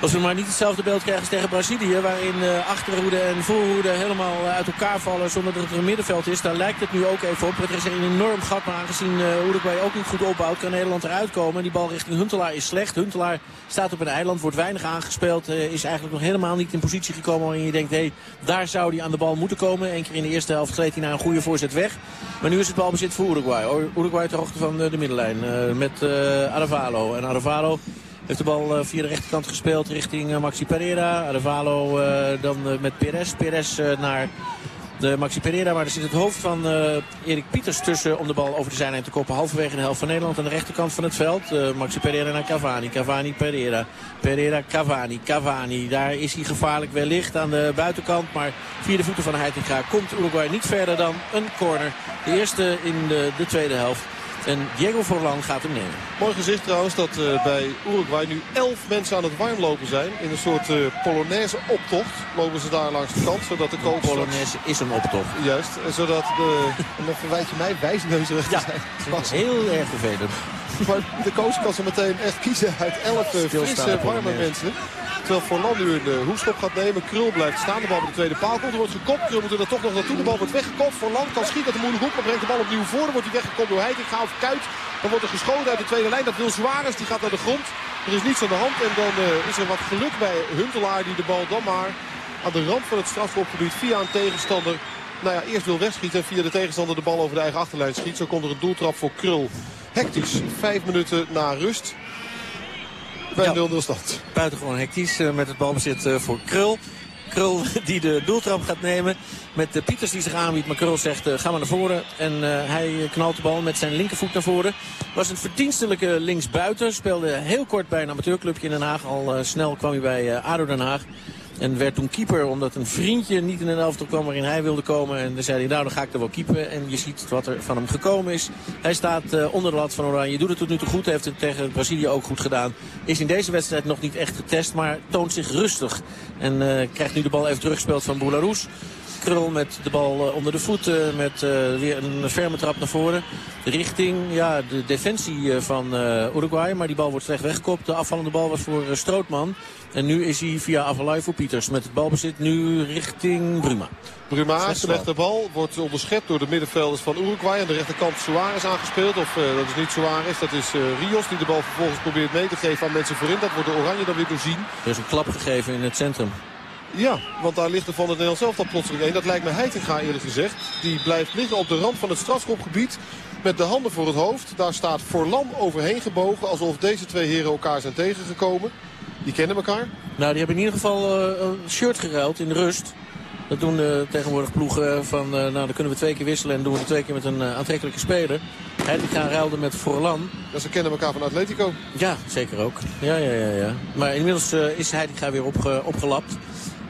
E: Als we maar niet hetzelfde beeld krijgen als tegen Brazilië. Waarin uh, achterhoede en voorhoede helemaal uh, uit elkaar vallen zonder dat er een middenveld is. Daar lijkt het nu ook even op. Er is een enorm gat. Maar aangezien uh, Uruguay ook niet goed opbouwt kan Nederland eruit komen. Die bal richting Huntelaar is slecht. Huntelaar staat op een eiland. Wordt weinig aangespeeld. is eigenlijk nog helemaal niet in positie gekomen waarin je denkt. Hé, hey, daar zou hij aan de bal moeten komen. Eén keer in de eerste helft gleed hij naar een goede voorzet weg. Maar nu is het balbezit voor Uruguay. Uruguay ter hoogte van de middenlijn. met Aravalo. En Aravalo heeft de bal via de rechterkant gespeeld richting Maxi Pereira. Arevalo dan met Perez. Perez naar de Maxi Pereira. Maar er zit het hoofd van Erik Pieters tussen om de bal over de zijlijn te koppen. Halverwege de helft van Nederland aan de rechterkant van het veld. Maxi Pereira naar Cavani. Cavani Pereira. Pereira Cavani. Cavani. Daar is hij gevaarlijk wellicht aan de buitenkant. Maar via de voeten van Heitinga komt Uruguay niet verder dan een corner. De eerste in de, de tweede helft. En Diego Forlan gaat hem nemen.
D: Mooi gezicht trouwens dat uh, bij Uruguay nu 11 mensen aan het warmlopen zijn. In een soort uh, Polonaise optocht lopen ze daar langs de kant. Zodat de coach
E: Polonaise is een optocht.
D: Juist. Zodat de... en dan verwijt je mij wijsneuzerig
E: ja,
D: te zijn.
E: Heel erg vervelend.
D: Maar de coach kan ze meteen echt kiezen uit 11 frisse, warme mensen. Terwijl Forlan nu een hoekschop gaat nemen. Krul blijft staan. De bal bij de tweede paal komt. Er wordt gekopt. Krul moet er toch nog naartoe. De bal wordt weggekopt. Forlan kan schieten uit de moeilijke hoek. Maar brengt de bal opnieuw voor. Dan wordt hij weggekopt door Heitinga of Kuit. Dan wordt er geschoten uit de tweede lijn. Dat wil Suarez. Die gaat naar de grond. Er is niets aan de hand. En dan uh, is er wat geluk bij Huntelaar. Die de bal dan maar aan de rand van het strafschopgebied via een tegenstander nou ja, eerst wil wegschieten en via de tegenstander de bal over de eigen achterlijn schiet. Zo komt er een doeltrap voor Krul. Hectisch, vijf minuten na rust. Bij ja, 0-0 stand.
E: Buitengewoon hectisch uh, met het balbezit uh, voor Krul. Krul die de doeltrap gaat nemen. Met de Pieters die zich aanbiedt. Maar Krul zegt uh, ga maar naar voren. En hij knalt de bal met zijn linkervoet naar voren. Was een verdienstelijke linksbuiten. Speelde heel kort bij een amateurclubje in Den Haag. Al snel kwam hij bij ADO Den Haag. En werd toen keeper omdat een vriendje niet in een elftal kwam waarin hij wilde komen. En dan zei hij, nou dan ga ik er wel keepen. En je ziet wat er van hem gekomen is. Hij staat uh, onder de lat van Oranje. Doet het tot nu toe goed. Heeft het tegen Brazilië ook goed gedaan. Is in deze wedstrijd nog niet echt getest. Maar toont zich rustig. En uh, krijgt nu de bal even teruggespeeld van Boularus. Krul met de bal uh, onder de voeten. Met weer een ferme trap naar voren. Richting ja, de defensie van Uruguay. Maar die bal wordt slecht weggekopt. De afvallende bal was voor Strootman. En nu is hij via Avalai voor Pieters. Met het balbezit nu richting Bruma.
D: Bruma, slechte bal, wordt onderschept door de middenvelders van Uruguay. Aan de rechterkant Suarez aangespeeld. Of uh, dat is niet Suarez, dat is uh, Rios die de bal vervolgens probeert mee te geven aan mensen voorin. Dat wordt de Oranje dan weer doorzien.
E: Er is een klap gegeven in het centrum.
D: Ja, want daar ligt er van het Nederlands zelf dan plotseling een. Dat lijkt me Heitinga eerlijk gezegd. Die blijft liggen op de rand van het strafschopgebied met de handen voor het hoofd. Daar staat Forlan overheen gebogen alsof deze twee heren elkaar zijn tegengekomen. Die kennen elkaar?
E: Nou, die hebben in ieder geval uh, een shirt geruild in de rust. Dat doen uh, tegenwoordig ploegen van, uh, nou dan kunnen we twee keer wisselen en doen we twee keer met een aantrekkelijke speler. Gaan ruilden met Forlan.
D: Ja, ze kennen elkaar van Atletico.
E: Ja, zeker ook. Ja, ja, ja, ja. Maar inmiddels is gaat weer opge opgelapt.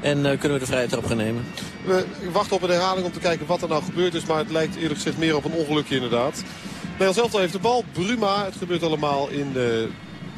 E: En kunnen we de vrije trap gaan nemen.
D: We wachten op een herhaling om te kijken wat er nou gebeurd is. Maar het lijkt eerlijk gezegd meer op een ongelukje inderdaad. Nederland zelf heeft de bal. Bruma, het gebeurt allemaal in de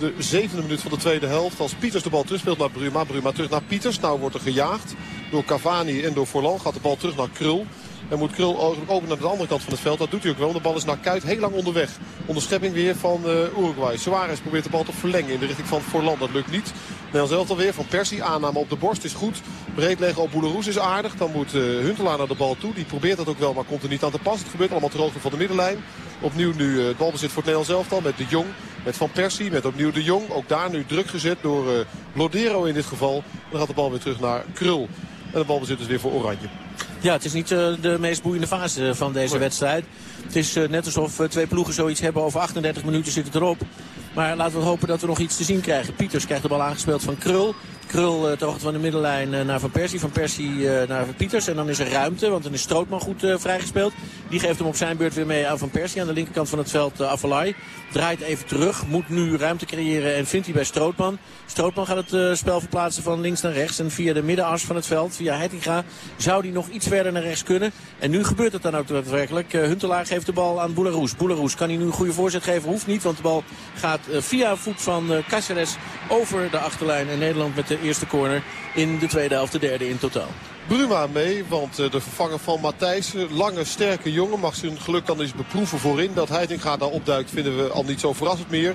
D: de zevende minuut van de tweede helft. Als Pieters de bal terugspeelt naar Bruma. Bruma terug naar Pieters. Nou wordt er gejaagd door Cavani en door Forlan. Gaat de bal terug naar Krul. En moet Krul ook naar de andere kant van het veld. Dat doet hij ook wel. De bal is naar Kuit heel lang onderweg. Onderschepping weer van uh, Uruguay. Suarez probeert de bal te verlengen in de richting van Forlan. Dat lukt niet. Nederland zelf alweer van Persie. Aanname op de borst is goed. Breed leggen op Bouleroes is aardig. Dan moet uh, Huntelaar naar de bal toe. Die probeert dat ook wel, maar komt er niet aan te pas. Het gebeurt allemaal hoogte van de middenlijn. Opnieuw nu uh, het balbezit voor het Nederlands elftal met De Jong. Met Van Persie, met opnieuw De Jong. Ook daar nu druk gezet door Lodero in dit geval. Dan gaat de bal weer terug naar Krul. En de balbezit is weer voor Oranje.
E: Ja, het is niet uh, de meest boeiende fase van deze wedstrijd. Het is uh, net alsof uh, twee ploegen zoiets hebben. Over 38 minuten zit het erop. Maar laten we hopen dat we nog iets te zien krijgen. Pieters krijgt de bal aangespeeld van Krul. Krul uh, ter van de middenlijn naar Van Persie. Van Persie naar Pieters. En dan is er ruimte, want dan is Strootman goed vrijgespeeld. Die geeft hem op zijn beurt weer mee aan Van Persie. Aan de linkerkant van het veld Avalai. Draait even terug. Moet nu ruimte creëren en vindt hij bij Strootman. Strootman gaat het spel verplaatsen van links naar rechts. En via de middenas van het veld, via Heitinga, zou hij nog iets verder naar rechts kunnen. En nu gebeurt het dan ook daadwerkelijk. Huntelaar geeft de bal aan Boularoes. Boularoes kan hij nu een goede voorzet geven? Hoeft niet, want de bal gaat via voet van Cáceres over de achterlijn. En Nederland met de eerste corner in de tweede helft, de derde in totaal.
D: Bruma mee, want eh, de vervanger van Matthijs, lange sterke jongen, mag zijn geluk dan eens beproeven voorin. Dat Heitinga daar opduikt vinden we al niet zo verrassend meer.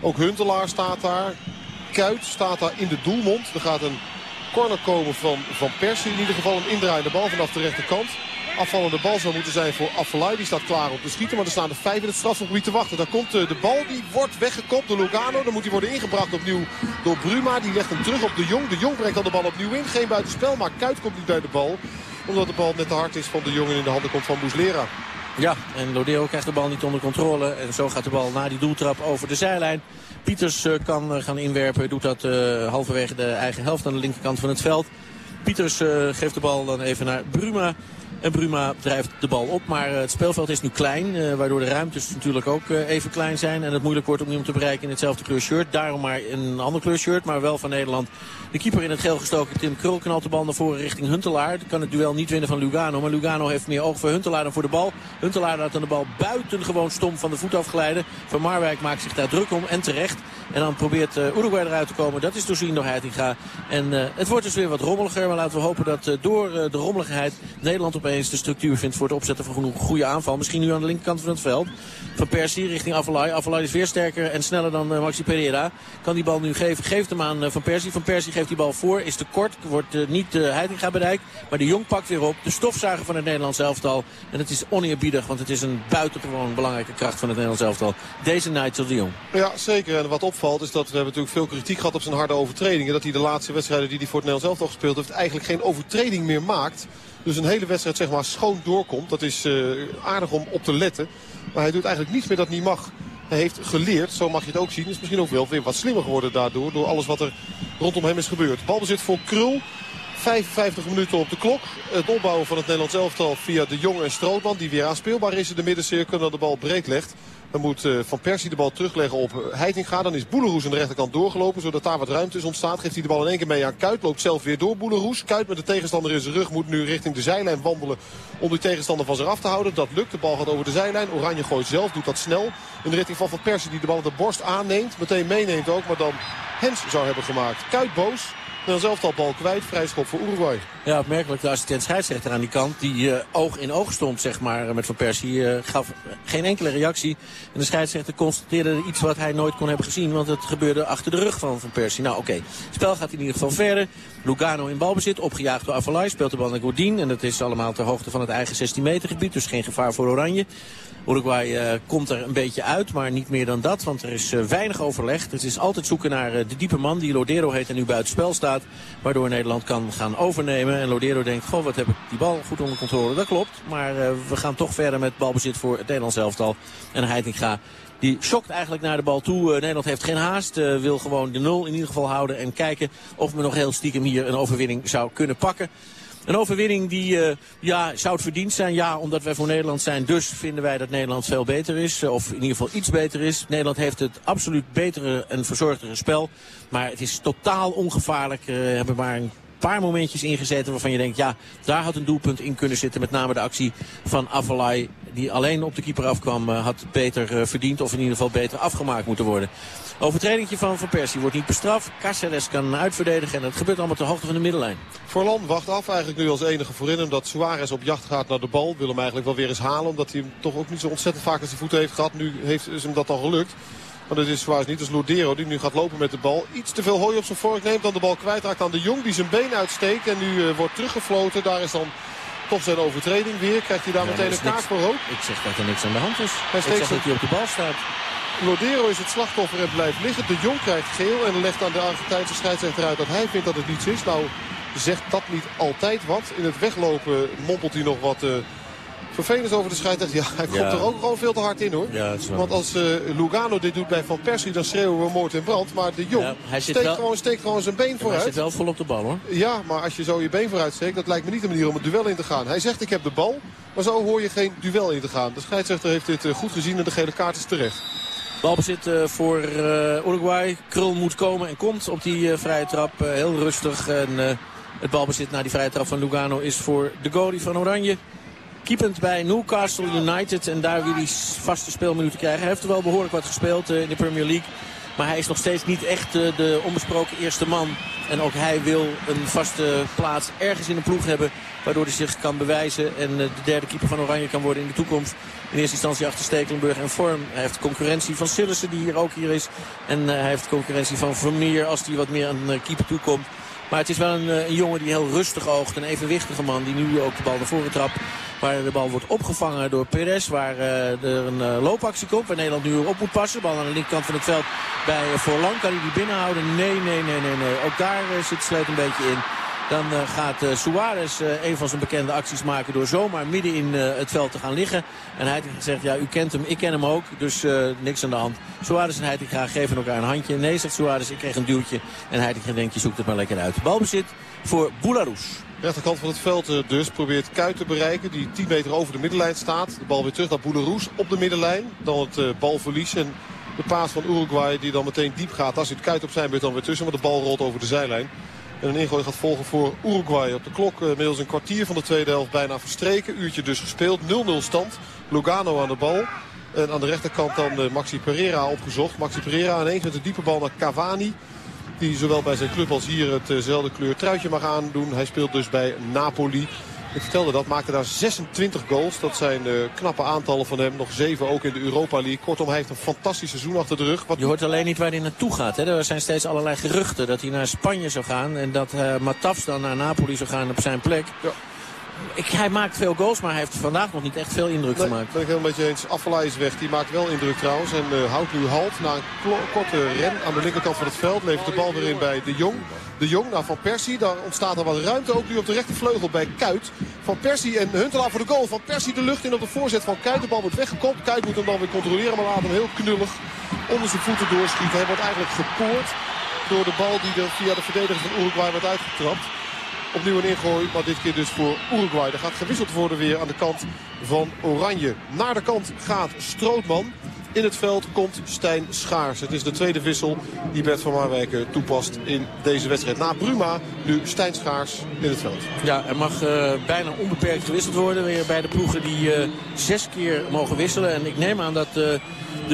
D: Ook Huntelaar staat daar. Kuit staat daar in de doelmond. Er gaat een corner komen van Van Persie. In ieder geval een indraaiende bal vanaf de rechterkant. Afvallende bal zou moeten zijn voor Affelay. Die staat klaar om te schieten. Maar er staan er vijf in het strafgebied te wachten. Daar komt eh, de bal. Die wordt weggekopt door Lugano. Dan moet hij worden ingebracht opnieuw door Bruma. Die legt hem terug op de Jong. De Jong brengt dan de bal opnieuw in. Geen buitenspel. Maar Kuit komt niet bij de bal. Omdat de bal net te hard is van de Jong en in de handen komt van Boeslera.
E: Ja, en Lodeo krijgt de bal niet onder controle. En zo gaat de bal na die doeltrap over de zijlijn. Pieters uh, kan uh, gaan inwerpen. Doet dat halverwege de eigen helft aan de linkerkant van het veld. Pieters geeft de bal dan even naar Bruma. En Bruma drijft de bal op. Maar het speelveld is nu klein. Uh, waardoor de ruimtes natuurlijk ook uh, even klein zijn. En het moeilijk wordt om iemand te bereiken in hetzelfde kleur shirt. Daarom maar een ander kleur shirt. Maar wel van Nederland. De keeper in het geel gestoken. Tim Krul knalt de bal naar voren richting Huntelaar. Kan het duel niet winnen van Lugano. Maar Lugano heeft meer oog voor Huntelaar dan voor de bal. Huntelaar laat dan de bal buitengewoon stom van de voet afglijden. Van Marwijk maakt zich daar druk om. En terecht. En dan probeert Uruguay eruit te komen. Dat is doorzien door Heitinga. En het wordt dus weer wat rommeliger. Maar laten we hopen dat door de rommeligheid Nederland op 1-0 de structuur vindt voor het opzetten van een goede aanval. Misschien nu aan de linkerkant van het veld. Van Persie richting Avalai. Avalai is weer sterker en sneller dan uh, Maxi Pereira. Kan die bal nu geven. Geeft hem aan uh, Van Persie. Van Persie geeft die bal voor. Is te kort. Wordt uh, niet Heitinga bereikt. Maar de Jong pakt weer op. De stofzuiger van het Nederlands elftal. En het is oneerbiedig. Want het is een buitengewoon belangrijke kracht van het Nederlands elftal. Deze Nigel de Jong.
D: Ja, zeker. En wat opvalt is dat we hebben natuurlijk veel kritiek gehad op zijn harde overtredingen. Dat hij de laatste wedstrijden die hij voor het Nederlands elftal gespeeld heeft... eigenlijk geen overtreding meer maakt. Dus een hele wedstrijd zeg maar schoon doorkomt. Dat is uh, aardig om op te letten. Maar hij doet eigenlijk niets meer dat niet mag. Hij heeft geleerd, zo mag je het ook zien. Is misschien ook wel weer wat slimmer geworden daardoor. Door alles wat er rondom hem is gebeurd. Balbezit voor Krul. 55 minuten op de klok. Het opbouwen van het Nederlands elftal via de Jong en Strootman. Die weer aanspeelbaar is in de middencirkel. En de bal breed legt. Dan moet uh, Van Persie de bal terugleggen op Heitinga. Dan is Boeleroes aan de rechterkant doorgelopen. Zodat daar wat ruimte is ontstaat. Geeft hij de bal in één keer mee aan Kuit. Loopt zelf weer door Boeleroes. Kuit met de tegenstander in zijn rug moet nu richting de zijlijn wandelen. Om die tegenstander van zich af te houden. Dat lukt. De bal gaat over de zijlijn. Oranje gooit zelf. Doet dat snel. In de richting van Van Persie die de bal op de borst aanneemt. Meteen meeneemt ook. Maar dan Hens zou hebben gemaakt. Kuit boos. Dan zelf al bal kwijt. Vrij schop voor Uruguay.
E: Ja, opmerkelijk. De assistent scheidsrechter aan die kant. Die uh, oog in oog stond, zeg maar, met Van Persie. Uh, gaf geen enkele reactie. En de scheidsrechter constateerde iets wat hij nooit kon hebben gezien. Want het gebeurde achter de rug van Van Persie. Nou, oké. Het spel gaat in ieder geval verder. Lugano in balbezit. Opgejaagd door Avalai. Speelt de bal naar Godin. En dat is allemaal ter hoogte van het eigen 16 meter gebied. Dus geen gevaar voor Oranje. Uruguay uh, komt er een beetje uit, maar niet meer dan dat. Want er is uh, weinig overleg. Het is altijd zoeken naar uh, de diepe man die Lodero heet en nu buitenspel staat. Waardoor Nederland kan gaan overnemen. En Lodero denkt, goh, wat heb ik die bal goed onder controle. Dat klopt, maar we gaan toch verder met balbezit voor het Nederlands elftal. En Heitinga die schokt eigenlijk naar de bal toe. Nederland heeft geen haast. Wil gewoon de nul in ieder geval houden. En kijken of we nog heel stiekem hier een overwinning zou kunnen pakken. Een overwinning die uh, ja, zou het verdiend zijn. Ja, omdat wij voor Nederland zijn. Dus vinden wij dat Nederland veel beter is. Of in ieder geval iets beter is. Nederland heeft het absoluut betere en verzorgdere spel. Maar het is totaal ongevaarlijk. Uh, hebben maar een paar momentjes ingezeten waarvan je denkt... ja, daar had een doelpunt in kunnen zitten. Met name de actie van Avalai die alleen op de keeper afkwam... Uh, had beter uh, verdiend of in ieder geval beter afgemaakt moeten worden. Overtredingje van Van Persie wordt niet bestraft. Caceres kan uitverdedigen en dat gebeurt allemaal ter hoogte van de middenlijn.
D: Forlan wacht af eigenlijk nu als enige voorin. Omdat Suarez op jacht gaat naar de bal. Wil hem eigenlijk wel weer eens halen. Omdat hij hem toch ook niet zo ontzettend vaak aan zijn voeten heeft gehad. Nu heeft, is hem dat al gelukt. Maar dat is Suarez niet. Dat is Lodero die nu gaat lopen met de bal. Iets te veel hooi op zijn vork neemt. Dan de bal kwijtraakt aan de Jong die zijn been uitsteekt. En nu uh, wordt teruggefloten. Daar is dan toch zijn overtreding weer. Krijgt hij daar ja, meteen een kaart voor rood?
E: Ik zeg dat er niks aan de hand is. Hij ik zeg dat hij op de bal staat.
D: Lodero is het slachtoffer en blijft liggen. De Jong krijgt geel en legt aan de Argentijnse scheidsrechter uit dat hij vindt dat het niets is. Nou zegt dat niet altijd wat. In het weglopen mompelt hij nog wat uh, vervelend over de scheidsrechter. Ja, hij komt ja. er ook gewoon veel te hard in hoor.
E: Ja,
D: Want als uh, Lugano dit doet bij Van Persie dan schreeuwen we moord en brand. Maar de Jong ja, steekt, wel... gewoon, steekt gewoon zijn been vooruit.
E: Hij zit wel vol op de bal hoor.
D: Ja, maar als je zo je been vooruit steekt, dat lijkt me niet de manier om het duel in te gaan. Hij zegt ik heb de bal, maar zo hoor je geen duel in te gaan. De scheidsrechter heeft dit uh, goed gezien en de gele kaart is terecht.
E: Balbezit uh, voor Uruguay. Krul moet komen en komt op die vrije trap. heel rustig. En het balbezit naar die vrije trap van Lugano is voor de goalie van Oranje. Keepend bij Newcastle United. En daar wil hij vaste speelminuten krijgen. Hij heeft er wel behoorlijk wat gespeeld in de Premier League. Maar hij is nog steeds niet echt de onbesproken eerste man. En ook hij wil een vaste plaats ergens in de ploeg hebben. Waardoor hij zich kan bewijzen en de derde keeper van Oranje kan worden in de toekomst. In eerste instantie achter Stekelenburg en Vorm. Hij heeft concurrentie van Sillissen die hier ook hier is. En hij heeft concurrentie van Vermeer als hij wat meer aan keeper toekomt. Maar het is wel een, een, jongen die heel rustig oogt. Een evenwichtige man die nu ook de bal naar voren trapt. Waar de bal wordt opgevangen door Perez. Waar uh, er een uh, loopactie komt. Waar Nederland nu op moet passen. Bal aan de linkerkant van het veld bij Voorlang. Kan hij die binnenhouden? Nee, nee, nee, nee. nee. Ook daar zit Sleet een beetje in. Dan uh, gaat uh, Suarez uh, een van zijn bekende acties maken door zomaar midden in het veld te gaan liggen. En Heitinga zegt, ja u kent hem, ik ken hem ook, dus niks aan de hand. Suarez en Heitinga geven elkaar een handje. Nee, zegt Suarez, ik kreeg een duwtje. En Heitinga denkt, je zoekt het maar lekker uit. Balbezit voor Boularus.
D: Rechterkant van het veld dus probeert Kuit te bereiken. Die 10 meter over de middenlijn staat. De bal weer terug naar Boularus op de middenlijn. Dan het balverlies en de paas van Uruguay die dan meteen diep gaat. Als het Kuit op zijn beurt dan weer tussen. Maar de bal rolt over de zijlijn. En een ingooi gaat volgen voor Uruguay. Op de klok uh, inmiddels een kwartier van de tweede helft bijna verstreken. Uurtje dus gespeeld. 0-0 stand. Lugano aan de bal. En aan de rechterkant dan uh, Maxi Pereira opgezocht. Maxi Pereira ineens met de diepe bal naar Cavani. Die zowel bij zijn club als hier hetzelfde kleur truitje mag aandoen. Hij speelt dus bij Napoli. Ik vertelde dat, maakte daar 26 goals. Dat zijn uh, knappe aantallen van hem. Nog 7 ook in de Europa League. Kortom, hij heeft een fantastisch seizoen achter de rug.
E: Wat... Je hoort alleen niet waar hij naartoe gaat. Hè? Er zijn steeds allerlei geruchten dat hij naar Spanje zou gaan. En dat uh, Matafs dan naar Napoli zou gaan op zijn plek. Ja. Ik, hij maakt veel goals, maar hij heeft vandaag nog niet echt veel indruk
D: nee,
E: gemaakt.
D: ben ik helemaal met je eens. Afvalaai is weg. Die maakt wel indruk trouwens. En uh, houdt nu halt na een korte ren aan de linkerkant van het veld. Levert de bal weer in bij De Jong. De Jong naar Van Persie. Daar ontstaat er wat ruimte. Ook nu op de rechtervleugel bij Kuit. Van Persie en Huntelaar voor de goal. Van Persie de lucht in op de voorzet van Kuit. De bal wordt weggekopt. Kuit moet hem dan weer controleren. Maar laat hem heel knullig onder zijn voeten doorschieten. Hij wordt eigenlijk gepoord door de bal die er via de verdediger van Uruguay wordt uitgetrapt. Opnieuw een ingooi, maar dit keer dus voor Uruguay. Er gaat gewisseld worden weer aan de kant van Oranje. Naar de kant gaat Strootman. In het veld komt Stijn Schaars. Het is de tweede wissel die Bert van Marwijk toepast in deze wedstrijd. Na Bruma nu Stijn Schaars in het veld.
E: Ja, er mag uh, bijna onbeperkt gewisseld worden. Weer bij de ploegen die uh, zes keer mogen wisselen. En ik neem aan dat de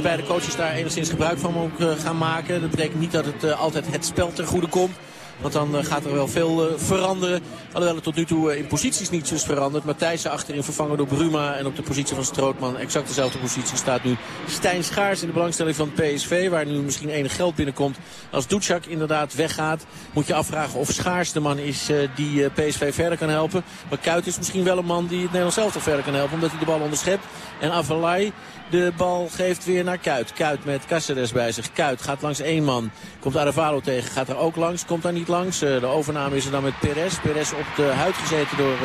E: beide coaches daar enigszins gebruik van mogen gaan maken. Dat betekent niet dat het altijd het spel ten goede komt. Want dan uh, gaat er wel veel uh, veranderen. Alhoewel het tot nu toe uh, in posities niet is veranderd. Matthijssen achterin vervangen door Bruma. En op de positie van Strootman, exact dezelfde positie, staat nu Stijn Schaars in de belangstelling van PSV. Waar nu misschien enig geld binnenkomt. Als Ducjak inderdaad weggaat, moet je afvragen of Schaars de man is die PSV verder kan helpen. Maar Kuit is misschien wel een man die het Nederlands zelf verder kan helpen. Omdat hij de bal onderschept. En Avalai de bal geeft weer naar Kuit. Kuit met Cáceres bij zich. Kuit gaat langs één man. Komt Aravalo tegen. Gaat er ook langs. Komt daar niet langs. De overname is er dan met Perez. Perez op de huid gezeten door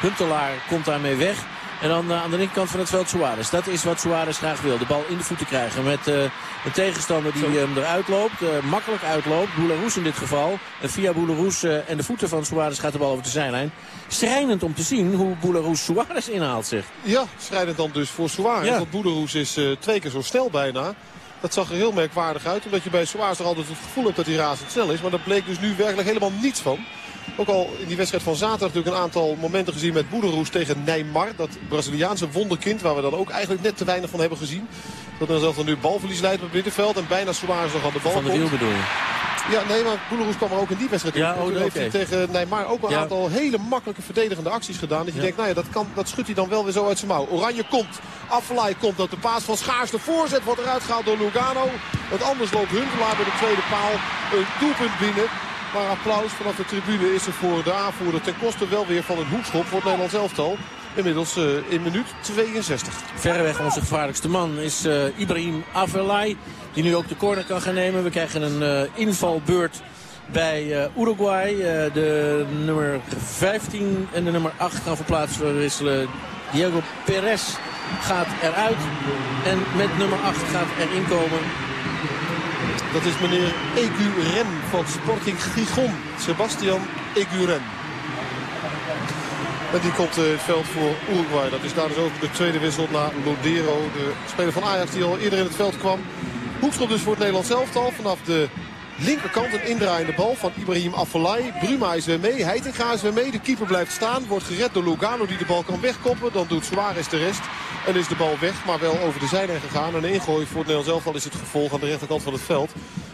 E: Huntelaar. Komt daarmee weg. En dan uh, aan de linkerkant van het veld Suarez. Dat is wat Suarez graag wil. De bal in de voeten krijgen met uh, een tegenstander die hem eruit loopt. Uh, makkelijk uitloopt. Boularus in dit geval. En via Boularus en de voeten van Suarez gaat de bal over de zijlijn. Schrijnend om te zien hoe Boularus Suarez inhaalt zich.
D: Ja, schrijnend dan dus voor Suarez. Ja. Want Boularus is twee keer zo snel bijna. Dat zag er heel merkwaardig uit. Omdat je bij Suarez er altijd het gevoel hebt dat hij razendsnel is. Maar daar bleek dus nu werkelijk helemaal niets van. Ook al in die wedstrijd van zaterdag natuurlijk een aantal momenten gezien met Boederoes tegen Neymar. Dat Braziliaanse wonderkind waar we dan ook eigenlijk net te weinig van hebben gezien. Dat dan zelf dan nu balverlies leidt op het middenveld. En bijna Suarez nog aan de bal
E: Van de wiel bedoel je?
D: Ja, nee, maar Boeleroes kwam er ook in die wedstrijd in.
E: Ja, oh,
D: Toen heeft
E: okay.
D: hij tegen Neymar ook een
E: ja.
D: aantal hele makkelijke verdedigende acties gedaan. Dat je
E: Ja.
D: denkt, nou ja, dat, kan, dat schudt hij dan wel weer zo uit zijn mouw. Oranje komt, Affelay komt, dat de paas van Schaars. De voorzet wordt eruit gehaald door Lugano. Want anders loopt Huntelaar bij de tweede paal een doelpunt binnen. Maar applaus vanaf de tribune is er voor de aanvoerder ten koste wel weer van een hoekschop voor het Nederlands elftal. Inmiddels eh, in minuut 62.
E: Verreweg onze gevaarlijkste man is eh, Ibrahim Avelay. Die nu ook de corner kan gaan nemen. We krijgen een eh, invalbeurt bij Uruguay. De nummer 15 en de nummer 8 gaan verplaatst wisselen. Diego Perez gaat eruit. En met nummer 8 gaat erin komen.
D: Dat is meneer Eguren van Sporting Gijon. Sebastian Eguren. En die komt eh, het veld voor Uruguay. Dat is daar dus ook de tweede wissel na Lodero. De speler van Ajax die al eerder in het veld kwam. Hoekschop dus voor het Nederlands elftal. Vanaf de linkerkant een indraaiende bal van Ibrahim Afellay. Bruma is weer mee. Heitinga is weer mee. De keeper blijft staan. Wordt gered door Lugano die de bal kan wegkoppen. Dan doet Suarez de rest. En is de bal weg, maar wel over de zijlijn gegaan. En een ingooi voor het Nederlands is het gevolg aan de rechterkant van het veld.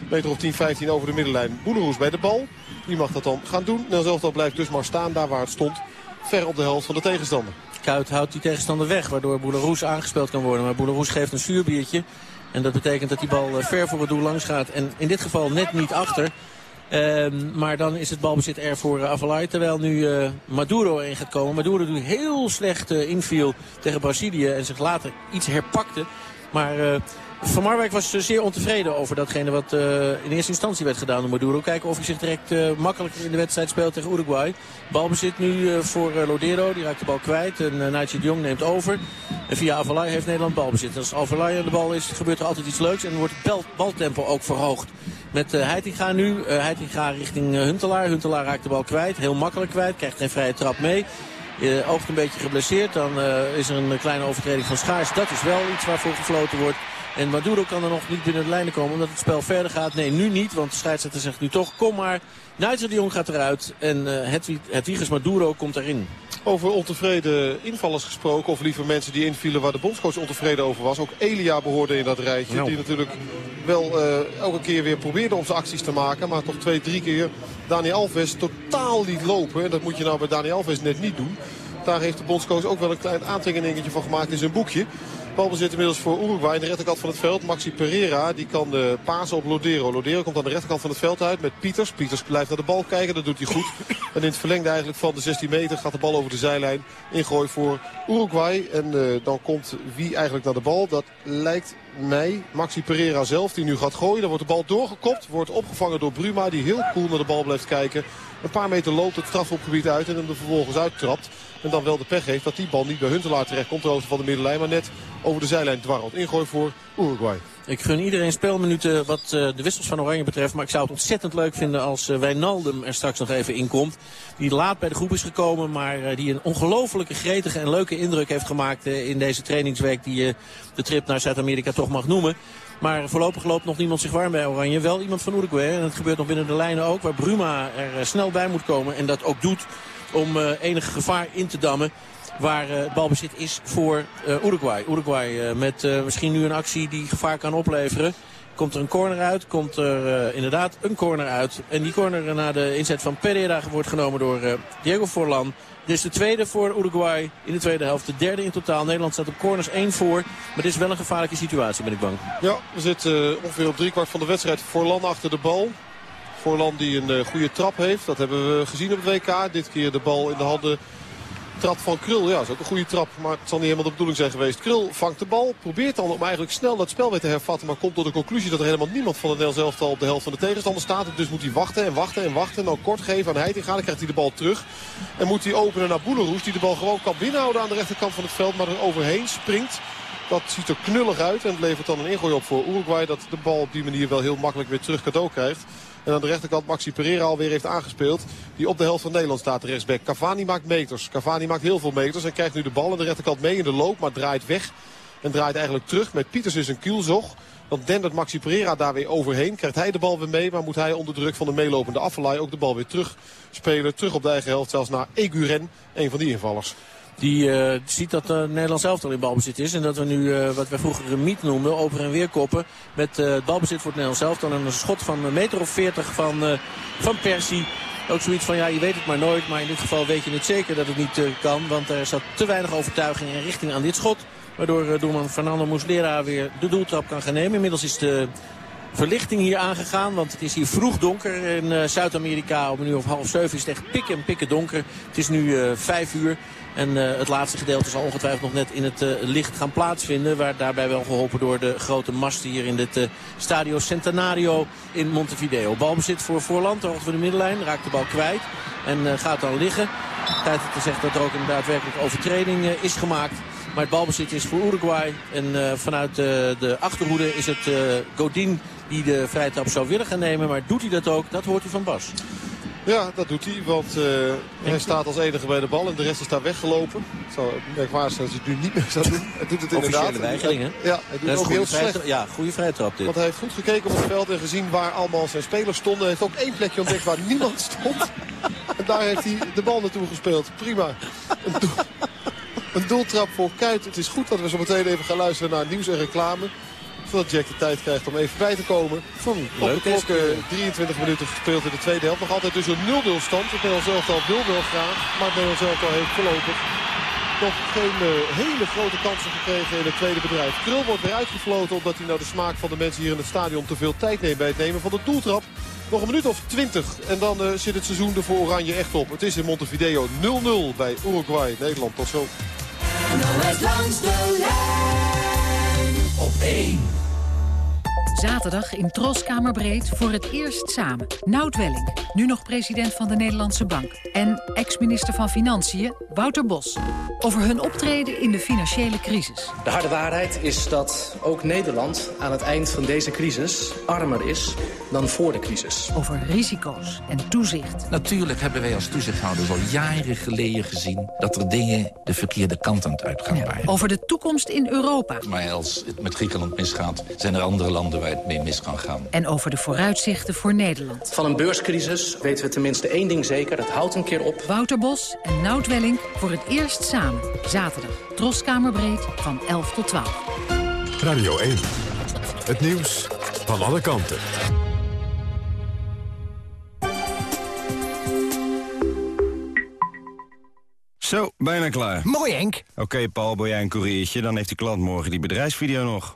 D: Meter of 10, 15 over de middenlijn. Boeleroes bij de bal. Die mag dat dan gaan doen. Nederlands elftal blijft dus maar staan daar waar het stond. Ver op de helft van de tegenstander.
E: Kuit houdt die tegenstander weg, waardoor Boeleroes aangespeeld kan worden. Maar Boeleroes geeft een zuurbiertje. En dat betekent dat die bal eh, ver voor het doel langs gaat. En in dit geval net niet achter. Ehm, maar dan is het balbezit er voor uh. Terwijl nu eh, Maduro in gaat komen. Maduro die heel slecht inviel tegen Brazilië. En zich later iets herpakte. Maar Van Marwijk was eh, zeer ontevreden over datgene wat eh, in eerste instantie werd gedaan door Maduro. Kijken of hij zich direct eh, makkelijker in de wedstrijd speelt tegen Uruguay. Balbezit nu voor Lodero. Die raakt de bal kwijt. En uh, Nigel de Jong neemt over. En via Avalai heeft Nederland balbezit. Als Avalai aan de bal is, gebeurt er altijd iets leuks. En wordt het bal- baltempo ook verhoogd. Met Heitinga nu. Heitinga richting Huntelaar. Huntelaar raakt de bal kwijt. Heel makkelijk kwijt. Krijgt geen vrije trap mee. Oogt een beetje geblesseerd. Dan is er een kleine overtreding van Schaars. Dat is wel iets waarvoor gefloten wordt. En Maduro kan er nog niet binnen de lijnen komen omdat het spel verder gaat. Nee, nu niet, want de scheidsrechter zegt nu toch, kom maar. Nigel de Jong gaat eruit en uh, Hedwig, Hedwiges Maduro komt erin.
D: Over ontevreden invallers gesproken, of liever mensen die invielen waar de bondscoach ontevreden over was. Ook Elia behoorde in dat rijtje.
E: Nou.
D: Die natuurlijk wel uh, elke keer weer probeerde om zijn acties te maken. Maar toch twee, drie keer Dani Alves totaal liet lopen. En dat moet je nou bij Dani Alves net niet doen. Daar heeft de bondscoach ook wel een klein aantekeningetje van gemaakt in zijn boekje. Balbezit inmiddels voor Uruguay. Aan de rechterkant van het veld. Maxi Pereira die kan de pasen op Lodero. Lodero komt aan de rechterkant van het veld uit met Pieters. Pieters blijft naar de bal kijken. Dat doet hij goed. En in het verlengde eigenlijk van de 16 meter gaat de bal over de zijlijn. Ingooi voor Uruguay. En uh, dan komt wie eigenlijk naar de bal? Dat lijkt mij Maxi Pereira zelf die nu gaat gooien. Dan wordt de bal doorgekopt. Wordt opgevangen door Bruma die heel cool naar de bal blijft kijken. Een paar meter loopt het strafopgebied uit en hem er vervolgens uittrapt. En dan wel de pech heeft dat die bal niet bij Huntelaar terecht komt. Ter van de middenlijn, maar net over de zijlijn dwarrelt. Ingooi voor Uruguay.
E: Ik gun iedereen speelminuten wat uh, de wissels van Oranje betreft. Maar ik zou het ontzettend leuk vinden als uh, Wijnaldum er straks nog even in komt. Die laat bij de groep is gekomen, maar uh, die een ongelofelijke gretige en leuke indruk heeft gemaakt in deze trainingsweek. Die je de trip naar Zuid-Amerika toch mag noemen. Maar voorlopig loopt nog niemand zich warm bij Oranje. Wel iemand van Uruguay. En dat gebeurt nog binnen de lijnen ook. Waar Bruma er snel bij moet komen. En dat ook doet om enige gevaar in te dammen waar uh, het balbezit is voor uh, Uruguay. Uruguay uh, met misschien nu een actie die gevaar kan opleveren. Komt er een corner uit, komt er inderdaad een corner uit. En die corner na de inzet van Pereira wordt genomen door Diego Forlan. Dit is de tweede voor Uruguay in de tweede helft. De derde in totaal. Nederland staat op corners 1 voor. Maar dit is wel een gevaarlijke situatie, ben ik bang.
D: Ja, we zitten ongeveer op driekwart van de wedstrijd. Forlan achter de bal. Forlan die een goede trap heeft. Dat hebben we gezien op het WK. Dit keer de bal in de handen trap van Krul. Ja, dat is ook een goede trap. Maar het zal niet helemaal de bedoeling zijn geweest. Krul vangt de bal. Probeert dan om eigenlijk snel dat spel weer te hervatten. Maar komt tot de conclusie dat er helemaal niemand van het Nederlands elftal op de helft van de tegenstander staat. Dus moet hij wachten en wachten en wachten. En dan kort geven aan Heitinga. Dan krijgt hij de bal terug. En moet hij openen naar Boeleroes. Die de bal gewoon kan binnenhouden aan de rechterkant van het veld. Maar er overheen springt. Dat ziet er knullig uit. En levert dan een ingooi op voor Uruguay. Dat de bal op die manier wel heel makkelijk weer terug cadeau krijgt. En aan de rechterkant Maxi Pereira alweer heeft aangespeeld. Die op de helft van Nederland staat, de rechtsback. Cavani maakt meters. Cavani maakt heel veel meters. En krijgt nu de bal aan de rechterkant mee in de loop. Maar draait weg. En draait eigenlijk terug met Pieters in zijn kielzog. Dan dendert Maxi Pereira daar weer overheen. Krijgt hij de bal weer mee. Maar moet hij onder druk van de meelopende afvallei ook de bal weer terug spelen. Terug op de eigen helft. Zelfs naar Eguren. Een van die invallers.
E: Die uh, ziet dat uh, Nederland zelf al in balbezit is. En dat we nu uh, wat wij vroeger een miet noemden, over en weer koppen. Met het balbezit voor het Nederlands zelf. Dan een schot van een meter of veertig van, van Persie. Ook zoiets van, ja, je weet het maar nooit. Maar in dit geval weet je het zeker dat het niet kan. Want er zat te weinig overtuiging en richting aan dit schot. Waardoor doelman Fernando Muslera weer de doeltrap kan gaan nemen. Inmiddels is de verlichting hier aangegaan. Want het is hier vroeg donker in Zuid-Amerika. Om een uur of half zeven is het echt pik en pikken donker. Het is nu vijf uur. En uh, het laatste gedeelte zal ongetwijfeld nog net in het uh, licht gaan plaatsvinden. Waar daarbij wel geholpen door de grote masten hier in dit uh, Stadio Centenario in Montevideo. Balbezit voor Voorland, hoogte van de middenlijn. Raakt de bal kwijt en gaat dan liggen. Tijd te zeggen dat er ook een daadwerkelijk overtreding is gemaakt. Maar het balbezit is voor Uruguay. En vanuit de achterhoede is het Godin die de vrije trap zou willen gaan nemen. Maar doet hij dat ook? Dat hoort u van Bas.
D: Ja, dat doet hij. Want uh, hij staat als enige bij de bal en de rest is daar weggelopen. Zo merkwaardig als hij het nu niet meer zou doen. Hij doet het inderdaad.
E: Officiële weigering, hè?
D: Ja, hij doet het ook heel slecht.
E: Ja, goede vrije trap dit.
D: Want hij heeft goed gekeken op het veld en gezien waar allemaal zijn spelers stonden. Hij heeft ook één plekje ontdekt waar niemand stond. En daar heeft hij de bal naartoe gespeeld. Prima. Een, doel, een doeltrap voor Kuit. Het is goed dat we zo meteen even gaan luisteren naar nieuws en reclame. Zodat Jack de tijd krijgt om even bij te komen. Van op de klok 23 minuten gespeeld in de tweede helft. Nog altijd dus een 0-0 stand. Het Nederlands elftal wil wel graag. Maar het Nederlands elftal heeft voorlopig nog geen uh, hele grote kansen gekregen in het tweede bedrijf. Krul wordt weer uitgefloten omdat hij naar de smaak van de mensen hier in het stadion te veel tijd neemt bij het nemen van de doeltrap. Nog een minuut of 20 en dan uh, zit het seizoen er voor Oranje echt op. Het is in Montevideo 0-0 bij Uruguay. Nederland tot zo. langs de lijn
A: op 1. Zaterdag in Troskamerbreed voor het eerst samen. Nout Welling, nu nog president van de Nederlandse Bank. En ex-minister van Financiën, Wouter Bos. Over hun optreden in de financiële crisis.
K: De harde waarheid is dat ook Nederland aan het eind van deze crisis armer is dan voor de crisis.
A: Over risico's en toezicht.
L: Natuurlijk hebben wij als toezichthouders al jaren geleden gezien... dat er dingen de verkeerde kant aan het uitgaan waren.
A: Over de toekomst in Europa.
L: Maar als het met Griekenland misgaat, zijn er andere landen waar het mee mis kan gaan.
A: En over de vooruitzichten voor Nederland.
K: Van een beurscrisis weten we tenminste één ding zeker. Dat houdt een keer op.
A: Wouter Bos en Nout Welling voor het eerst samen. Zaterdag, Troskamerbreed van 11 tot 12.
J: Radio 1. Het nieuws van alle kanten.
M: Zo, bijna klaar.
N: Mooi, Henk.
M: Oké, Paul, ben jij een koeriertje? Dan heeft die klant morgen die bedrijfsvideo nog.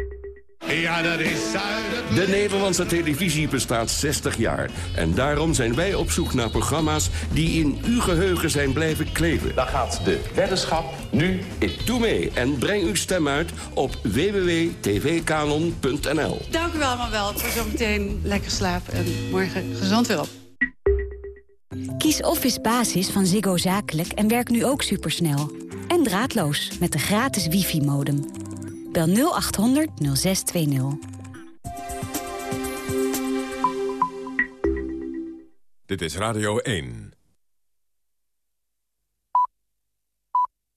O: Ja, dat is De Nederlandse televisie bestaat 60 jaar. En daarom zijn wij op zoek naar programma's die in uw geheugen zijn blijven kleven.
P: Dan gaat de weddenschap nu in.
O: Doe mee en breng uw stem uit op www.tvkanon.nl.
Q: Dank u wel, maar wel. Voor zometeen lekker slapen en morgen gezond weer op.
R: Kies Office Basis van Ziggo Zakelijk en werk nu ook supersnel. En draadloos met de gratis wifi-modem. Bel 0800 0620.
J: Dit is Radio 1.